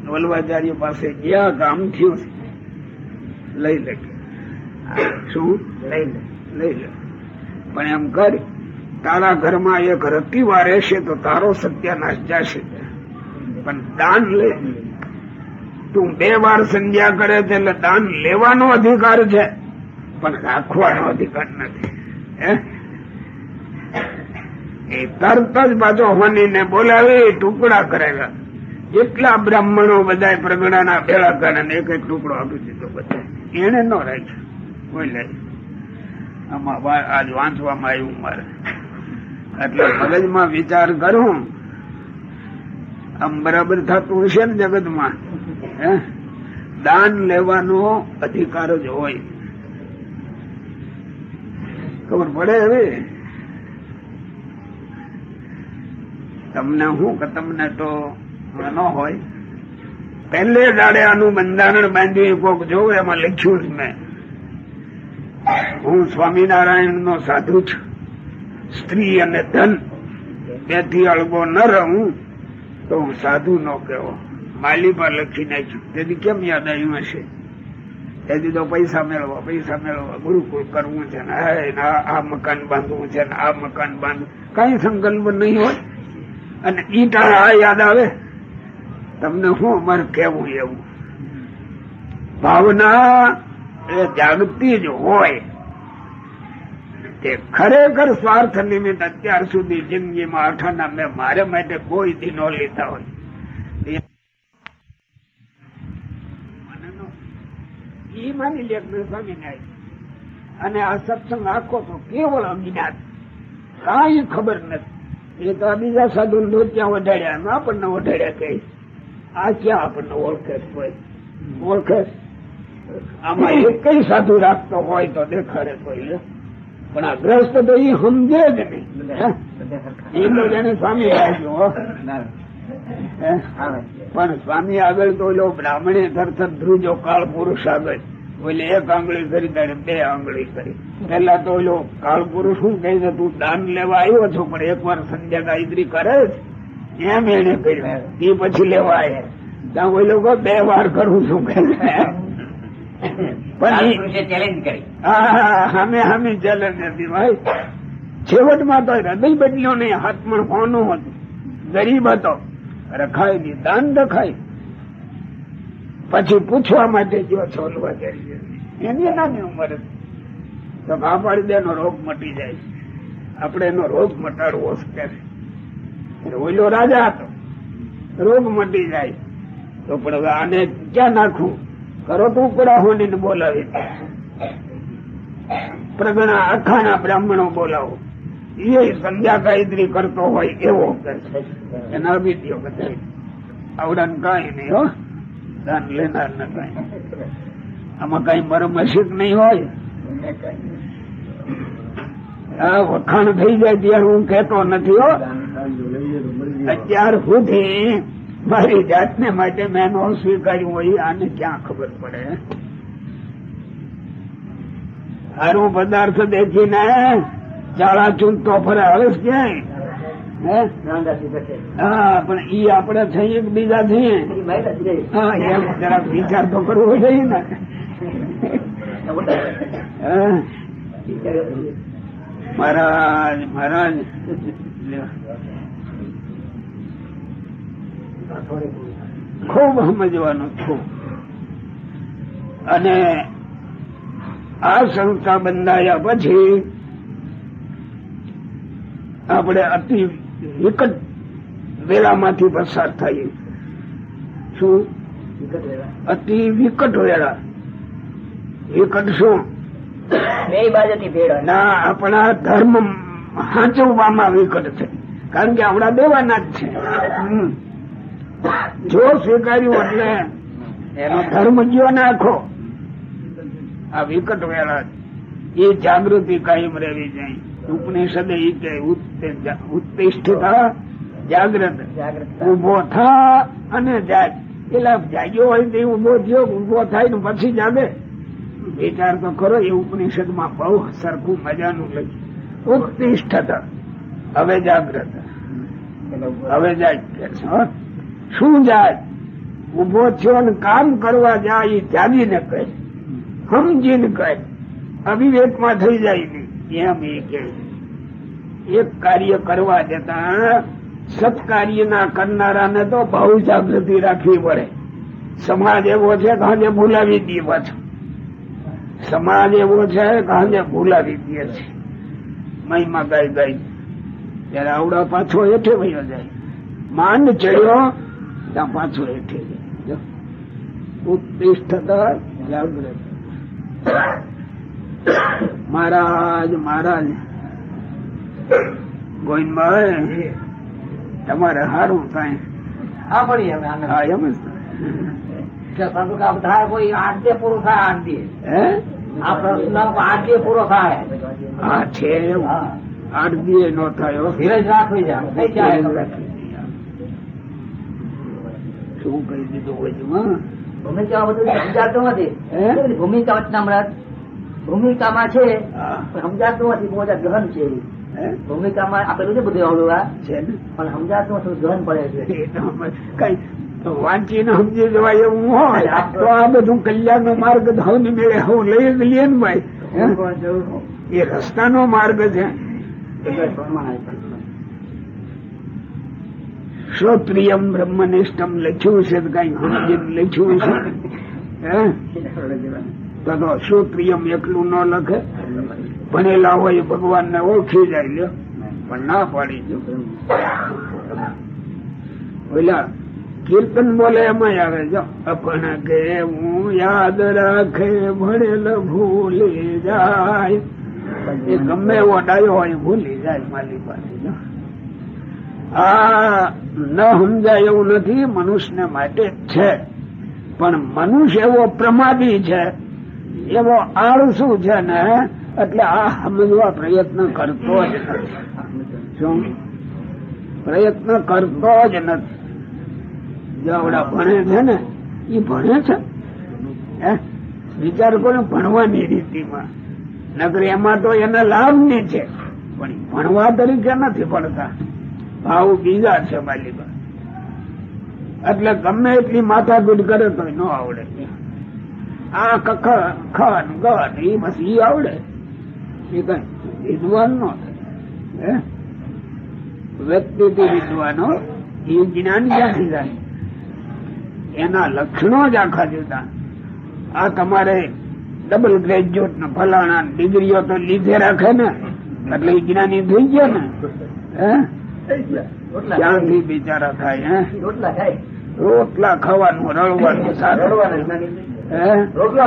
[SPEAKER 3] વલ્લભાચાર્ય પાસે ગયા કામ થયું. લઈ લે શું લઈ લે લઈ લે પણ એમ કર, તારા ઘરમાં એક રતિવા રહેશે તો તારો સત્યાનાશ જશે. પણ દાન લે. તું બે વાર સંધ્યા કરે છે એટલે દાન લેવાનો અધિકાર છે. પણ રાખવાનો અધિકાર નથી. એ તરત જ પાછો હોનીને બોલાવી ટુકડા કરેલા. જેટલા બ્રાહ્મણો બધા પ્રગણાના ભેળા કરે એક એક ટુકડો આપી દીધો બધા એને ન રાખ્યો. કોઈ લે આમાં વા- આજ વાંચવામાં આવ્યું મારે. એટલે મગજમાં વિચાર કરું આમ બરાબર થતું હશે ને જગતમાં, હે? દાન લેવાનો અધિકાર જ હોય. ખબર પડે હવે? તમને હું કે તમને તો ન હોય? પહેલે દાડે આનું બંધારણ બાંધ્યું કોક જોવું, એમાં લખ્યું જ મેં. હું સ્વામિનારાયણ નો સાધુ છું. સ્ત્રી અને ધન, બેથી અળગો ન રહું, તો હું સાધુ ન કહેવો. માલી પર લખી નાખ્યું. તેથી કેમ યાદ આવ્યું હશે? તેથી તો પૈસા મેળવવા પૈસા મેળવવા ગુરુકુળ કરવું છે ને આ મકાન બાંધવું છે ને, આ મકાન બાંધવું. કઈ સંકલ્પ નહીં હોય? અને ઈટા આ યાદ આવે? તમને હું અમારે કેવું એવું. ભાવના એ જાગતી જ હોય. તે ખરેખર સ્વાર્થ નિમિત્ત અત્યાર સુધી જિંદગીમાં અઠાના મેં મારે માટે કોઈ દી ન લીધા હોય. મને નો- લે અને આ સત્સંગ આખો તો કેવળ અજ્ઞાત કાંઈ ખબર નથી. એ તો આ બીજા સાધુ દૂધ ત્યાં વધાર્યા આપણને વધાર્યા કઈ આ ક્યાં આપણને ઓળખે કોઈ? ઓળખે? આમાં એક કઈ સાધુ રાખતો હોય તો દેખાડે કોઈ. પણ આ ગ્રસ્ત તો એ સમજે જ નહીં. એ તો જેને સ્વામી લાગ્યો પણ સ્વામી આગળ તો ઓલો બ્રાહ્મણે થરથર ધ્રુજો કાળ પુરુષ આગળ. ઓલે એક આંગળી કરી તારે બે આંગળી કરી. પેલા તો ઓલો કાળ પુરુષ શું કહે છે તું દાન લેવા આવ્યો છો પણ એક વાર સંધ્યા ગાયત્રી કરે જ. એમ એને કર્યું. એ પછી લેવા આવ્યા. ત્યાં ઓલો કહે બે વાર કરું છું. કે પણ
[SPEAKER 5] ચેલેન્જ કરી.
[SPEAKER 3] ભાઈ. છેવટમાં તો હૃદય બદલ્યો નહીં હાથમાં હોનું હતું. ગરીબ હતો. રખાય નહીં દાન રખાય પછી પૂછવા માટે જો છોલવા કરી એની નાની ઉંમર. તો ઘા પાડી દે એનો રોગ મટી જાય આપણે એનો રોગ મટાડવો છે ઓલો રાજા હતો. રોગ મટી જાય. તો પણ હવે આને ક્યાં નાખવું? કરો તો ઉપડા બોલાવી. પ્રગણા અખાના બ્રાહ્મણો બોલાવો. એ સંધ્યા ગાયત્રી કરતો હોય એવો એના વિધિઓ બધા આવડાને કાંઈ નહીં, હો. દાન લેનાર ને કાંઈ. આમાં કઈ મરમ નહીં નહીં હોય? આ વખાણ થઈ જાય ત્યારે હું કેતો નથી, હો. અત્યાર સુધી મારી જાતને માટે મેં ન સ્વીકાર્યું હોય આને ક્યાં ખબર પડે? સારું પદાર્થ દેખીને ચાળા ચૂંટતો ફરે આવે ક્યાંય હા? પણ ઈ આપણે થઈ બીજા થઈએ હા, એમ જરાક વિચાર તો કરવો જોઈએ ને. મહારાજ મહારાજ. ખૂબ સમજવાનો છું. અને આ સંસ્થા બંધાયા પછી આપણે અતિ વિકટ વેળામાંથી પસાર થઈએ. શું? અતિ વિકટ વેળા. વિકટ શું? ના આપણા ધર્મ સાચવવામાં વિકટ છે. કારણ કે આપણા દેવાના જ છે. જો સ્વીકાર્યું એટલે એનો ધર્મ જ્યો નાખો. આ વિકટ વેળા એ જાગૃતિ કાયમ રહેવી જાય ઉપનિષદે ઈ કે ઉત્તે- ઉત્તિષ્ઠિત જાગ્રત. ઊભો થા અને જાગ એટલે જાગ્યો હોય તો ઊભો થયો ઊભો થાય ને પછી જાગે. વિચાર તો કરો એ ઉપનિષદમાં બહુ સરખું મજાનું લખ્યું. ઉત્તિષ્ઠત. હવે જાગ્રત. હવે જાગ કે. શું જાય? ઊભો થયો ને કામ કરવા જાય એ જાગીને કહે. સમજીને કહે. અવિવેકમાં થઈ જાય નહીં એમ એ કહે. એક કાર્ય કરવા જતા સત્કાર્યના કરનારાને તો બહુ જાગૃતિ રાખવી પડે. સમાજ એવો છે કે આજે ભૂલાવી દે પાછો. સમાજ એવો છે કે આજે ભૂલાવી દે છે. મહિમા ગાય ગાય. ત્યારે આવડા પાછો હેઠે વયો જાય. માંડ ચડ્યો ત્યાં પાછો હેઠે જાય જો. જાગૃત. મહારાજ મહારાજ. ગોવિંદભાઈ તમારે સારું કઈ
[SPEAKER 4] હા પડી હવે
[SPEAKER 3] હા એમ જ
[SPEAKER 4] થાય. કોઈ આઠ દે પૂરું થાય આઠ દે
[SPEAKER 3] હે?
[SPEAKER 4] આ પ્રશ્ન આઠ દે પૂરો થાય.
[SPEAKER 3] હા છે આઠ દે નો થાય.
[SPEAKER 4] ધીરજ રાખવી જાય.
[SPEAKER 3] શું કરી દીધું હોય છે, હા?
[SPEAKER 4] ભૂમિકા બધું સમજાતું નથી. ભૂમિકા હમણાં ભૂમિકામાં છે સમજાતું નથી બહુ ગહન છે ભૂમિકામાં આપેલું છે બધું આવડું આ
[SPEAKER 3] ને?
[SPEAKER 4] પણ સમજાતું નથી ગહન પડે છે.
[SPEAKER 3] એ તો અમે સમજી જવાય એવું હોય. તો આ બધું કલ્યાણ નો માર્ગ ધન મેળે હવ લઈ લઈએ ને ભાઈ. એ એ રસ્તાનો માર્ગ છે. શ્રોત્રિયમ બ્રહ્મનિષ્ઠમ લખ્યું છે કઈ સમજીને લખ્યું છે. તો તો એકલું ન લખે. ભણેલા હોય ભગવાન ને ઓળખી જાય, લ્યો. પણ ના પાડી જો કીર્તન બોલે એમાં આવે, જો. અપણ કે હું યાદ રાખે, ભણેલ ભૂલી જાય. ગમે એવો ડાયો હોય ભૂલી જાય માલી પાસે આ ન સમજાય એવું નથી, મનુષ્યને માટે છે. પણ મનુષ્ય એવો પ્રમાદી છે, એવો આળસુ છે ને, એટલે આ સમજવા પ્રયત્ન કરતો જ નથી. શું? પ્રયત્ન કરતો જ નથી. જેવડા ભણે છે ને એ ભણે છે. હે? વિચાર કોને ભણવાની રીતિમાં. નગર એમાં તો એને લાભની છે. પણ ભણવા તરીકે નથી ભણતા. ભાવ બીજા છે માલિકા એટલે ગમે એટલી માથાકૂટ કરે તો ન આવડે. આ કખ ખ ને એ બસ ઈ આવડે. એ કઈ વિદ્વાન નો થાય. વ્યક્તિથી વિદ્વાનો એ જ્ઞાન ક્યાંથી જાય? એના લક્ષણો જ આખા જુદા. આ તમારે ડબલ ગ્રેજ્યુએટ ને ફલાણા ડિગ્રીઓ તો લીધે રાખે ને. એટલે એ જ્ઞાની થઈ ગયા ને. હે? ક્યાંથી બિચારા થાય હે?
[SPEAKER 4] રોટલા ખાય
[SPEAKER 3] રોટલા ખાવાનું રળવાનું સારું.
[SPEAKER 4] રોટલા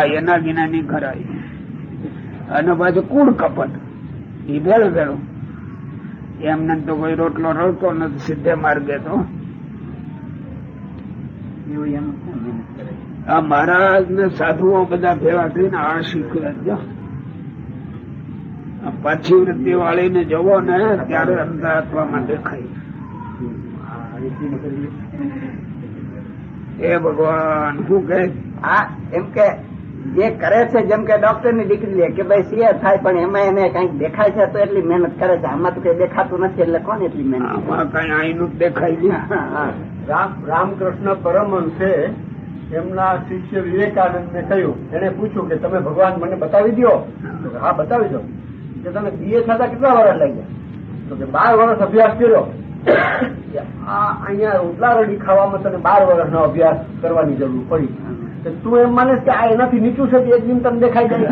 [SPEAKER 3] આ એના જ્ઞાની ખરાય અને પાછું કુળ કપટ. એ ભેળ ભેળું. એમને તો કોઈ રોટલો રળતો નથી સીધે માર્ગે તો. આ મહારાજ ને સાધુઓ બધા ભેગા થઈને આ શીખવે પાછી વૃત્તિ વાળી ને જવો ને ત્યારે અંધાત્વામાં દેખાય. એ ભગવાન શું કે
[SPEAKER 4] હા એમ કે જે કરે છે જેમ કે ડોક્ટરની દીકરી લે કે ભાઈ સીએ થાય પણ એમાં એને કંઈક દેખાય છે તો એટલી મહેનત કરે છે. આમાં તો કઈ દેખાતું નથી એટલે કોણ એટલી મહેનત
[SPEAKER 3] આમાં કઈ આઈનું જ દેખાય.
[SPEAKER 6] રામ રામકૃષ્ણ પરમહંસે એમના શિષ્ય વિવેકાનંદ ને કહ્યું એને પૂછ્યું કે તમે ભગવાન મને બતાવી દો તો હા બતાવી દો કે તમે બીએ થતા કેટલા વર્ષ લાગ્યા? તો કે બાર વર્ષ અભ્યાસ કર્યો. આ અહીંયા રોટલા રડી ખાવામાં તને બાર વર્ષનો અભ્યાસ કરવાની જરૂર પડી. તું એમ માને કે આ એનાથી નીચું છે એક દિન તને દેખાઈ જાય?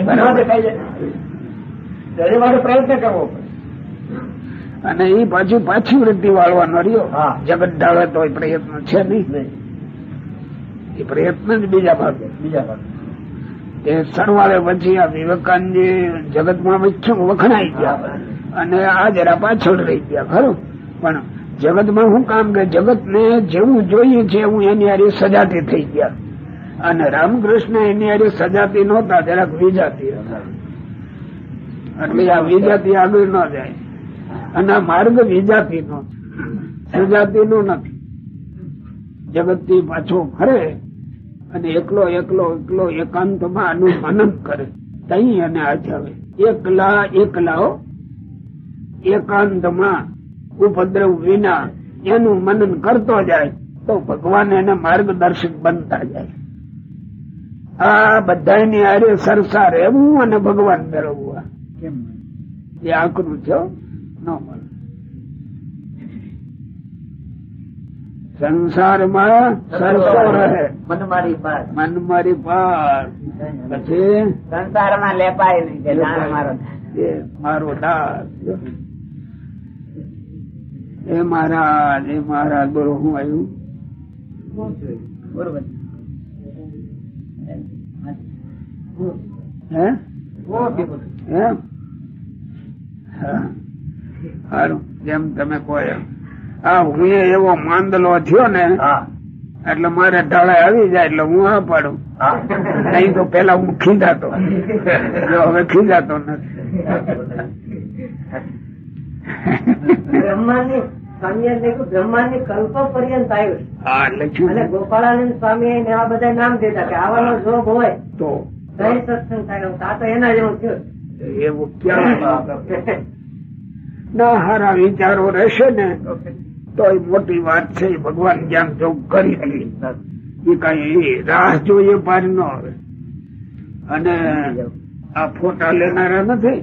[SPEAKER 6] દેખાઈ જાય. માટે પ્રયત્ન કરવો
[SPEAKER 3] અને એ પાછું પાછી વૃત્તિ વાળવાનો રહ્યો
[SPEAKER 6] હા.
[SPEAKER 3] જગત ડાળે તો પ્રયત્ન છે નહીં. એ પ્રયત્ન જ બીજા ભાગે.
[SPEAKER 6] બીજા ભાગ.
[SPEAKER 3] તે સરવાળે પછી આ વિવેકાનંદ જગતમાં વખણાઈ ગયા. અને આ જરા પાછળ રહી ગયા, ખરું? પણ જગતમાં શું કામ કે જગત ને જેવું જોઈએ છે એવું એની હારે સજાતી થઈ ગયા. અને રામકૃષ્ણ એની હારે સજાતી નહોતા, જરાક વિજાતી એટલે આ વિજાતી આગળ ન જાય. અને આ માર્ગ વિજાતી નો સજાતી નો નથી. જગતથી પાછો ફરે અને એકલો એકલો એકલો એકાંતમાં આનું મનન કરે. તહી અને આચરે. એકલા એકલાઓ એકાંતમાં ઉપદ્રવ વિના એનું મનન કરતો જાય તો ભગવાન એને માર્ગદર્શક બનતા જાય. આ બધાની આરે સરસા રહેવું અને ભગવાન મેળવવું. એ આકરું છે. ન મળે. સંસારમાં સરસો રહે.
[SPEAKER 4] મનમારી પાર મનમારી
[SPEAKER 3] મન પાર પછી?
[SPEAKER 2] સંસારમાં લેપાય નહીં મારો
[SPEAKER 3] દાસ. એ મહારાજ એ મહારાજ બોલો હું આવ્યું?
[SPEAKER 2] બરોબર.
[SPEAKER 3] હે? હા. સારું જેમ તમે કહો એમ. આ હું એવો માંદલો થયો ને એટલે મારે ઢળે આવી જાય એટલે હું આ પાડું. નહીં તો પેલા હું ખીજાતો. હવે ખીજાતો નથી.
[SPEAKER 7] કલ્પ પર્યંત આવ્યું.
[SPEAKER 3] હા
[SPEAKER 7] અને ગોપાળાનંદ સ્વામી ને એવા બધા નામ દીધા કે આવાનો જોગ હોય.
[SPEAKER 3] તો?
[SPEAKER 7] તો સત્સંગ થાય. આ તો એના જેવું થયું.
[SPEAKER 3] એવું ક્યાં ના હારા વિચારો રહેશે ને. તો એ મોટી વાત છે, ભગવાન જ્ઞાન જો કરી એ કઈ રાહ જોઈએ પાર ન આવે. અને આ ફોટા લેનારા નથી.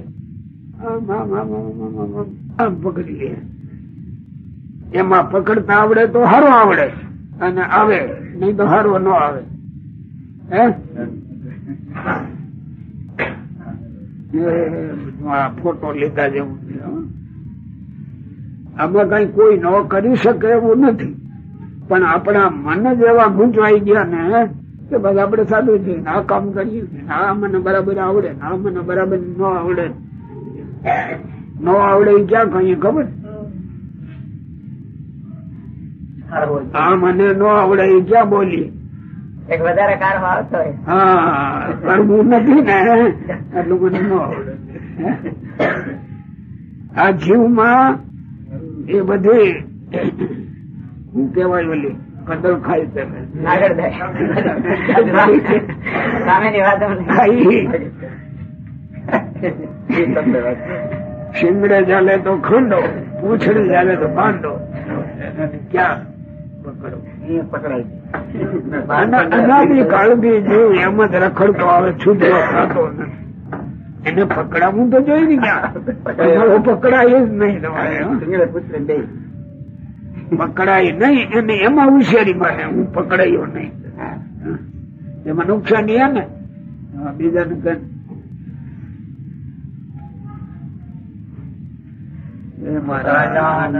[SPEAKER 3] પકડી એમાં પકડતા આવડે તો હારો આવડે. અને આવે, નહીં તો હારો ન આવે. હે? ફોટો લીધા જેવું આમાં કઈ કોઈ ન કરી શકે એવું નથી. પણ આપણા મન જ એવા ગૂંચવાઈ ગયા ને કે બસ આપણે સાદું છે આ કામ કરીએ આ મને બરાબર આવડે આ મને બરાબર ન આવડે. ન આવડે ક્યાં કહીએ ખબર? આ મને ન આવડે એ ક્યાં બોલી
[SPEAKER 2] એક વધારે કાર આવતો
[SPEAKER 3] હા કરવું નથી ને એટલું બધું ન આવડે. આ જીવમાં એ બધી હું કેવાય ઓલી
[SPEAKER 2] કદર
[SPEAKER 3] ખાઈ શિંગડે ચાલે તો ખંડો પૂછડી ચાલે તો બાંધો ક્યાં? પકડો. અના- અનાદિ કાળથી જીવ એમ જ રખડતો આવે છૂટો થતો નથી. એને પકડાવું તો જોઈ ને ક્યાં? પકડાય. જ નહીં તમારે હો. પકડાય નહીં અને એમાં હોશિયારી મારે. હું પકડાયો નહીં. એમાં નુકસાન એ ને? બીજાને કઈ? જય મહારાજ.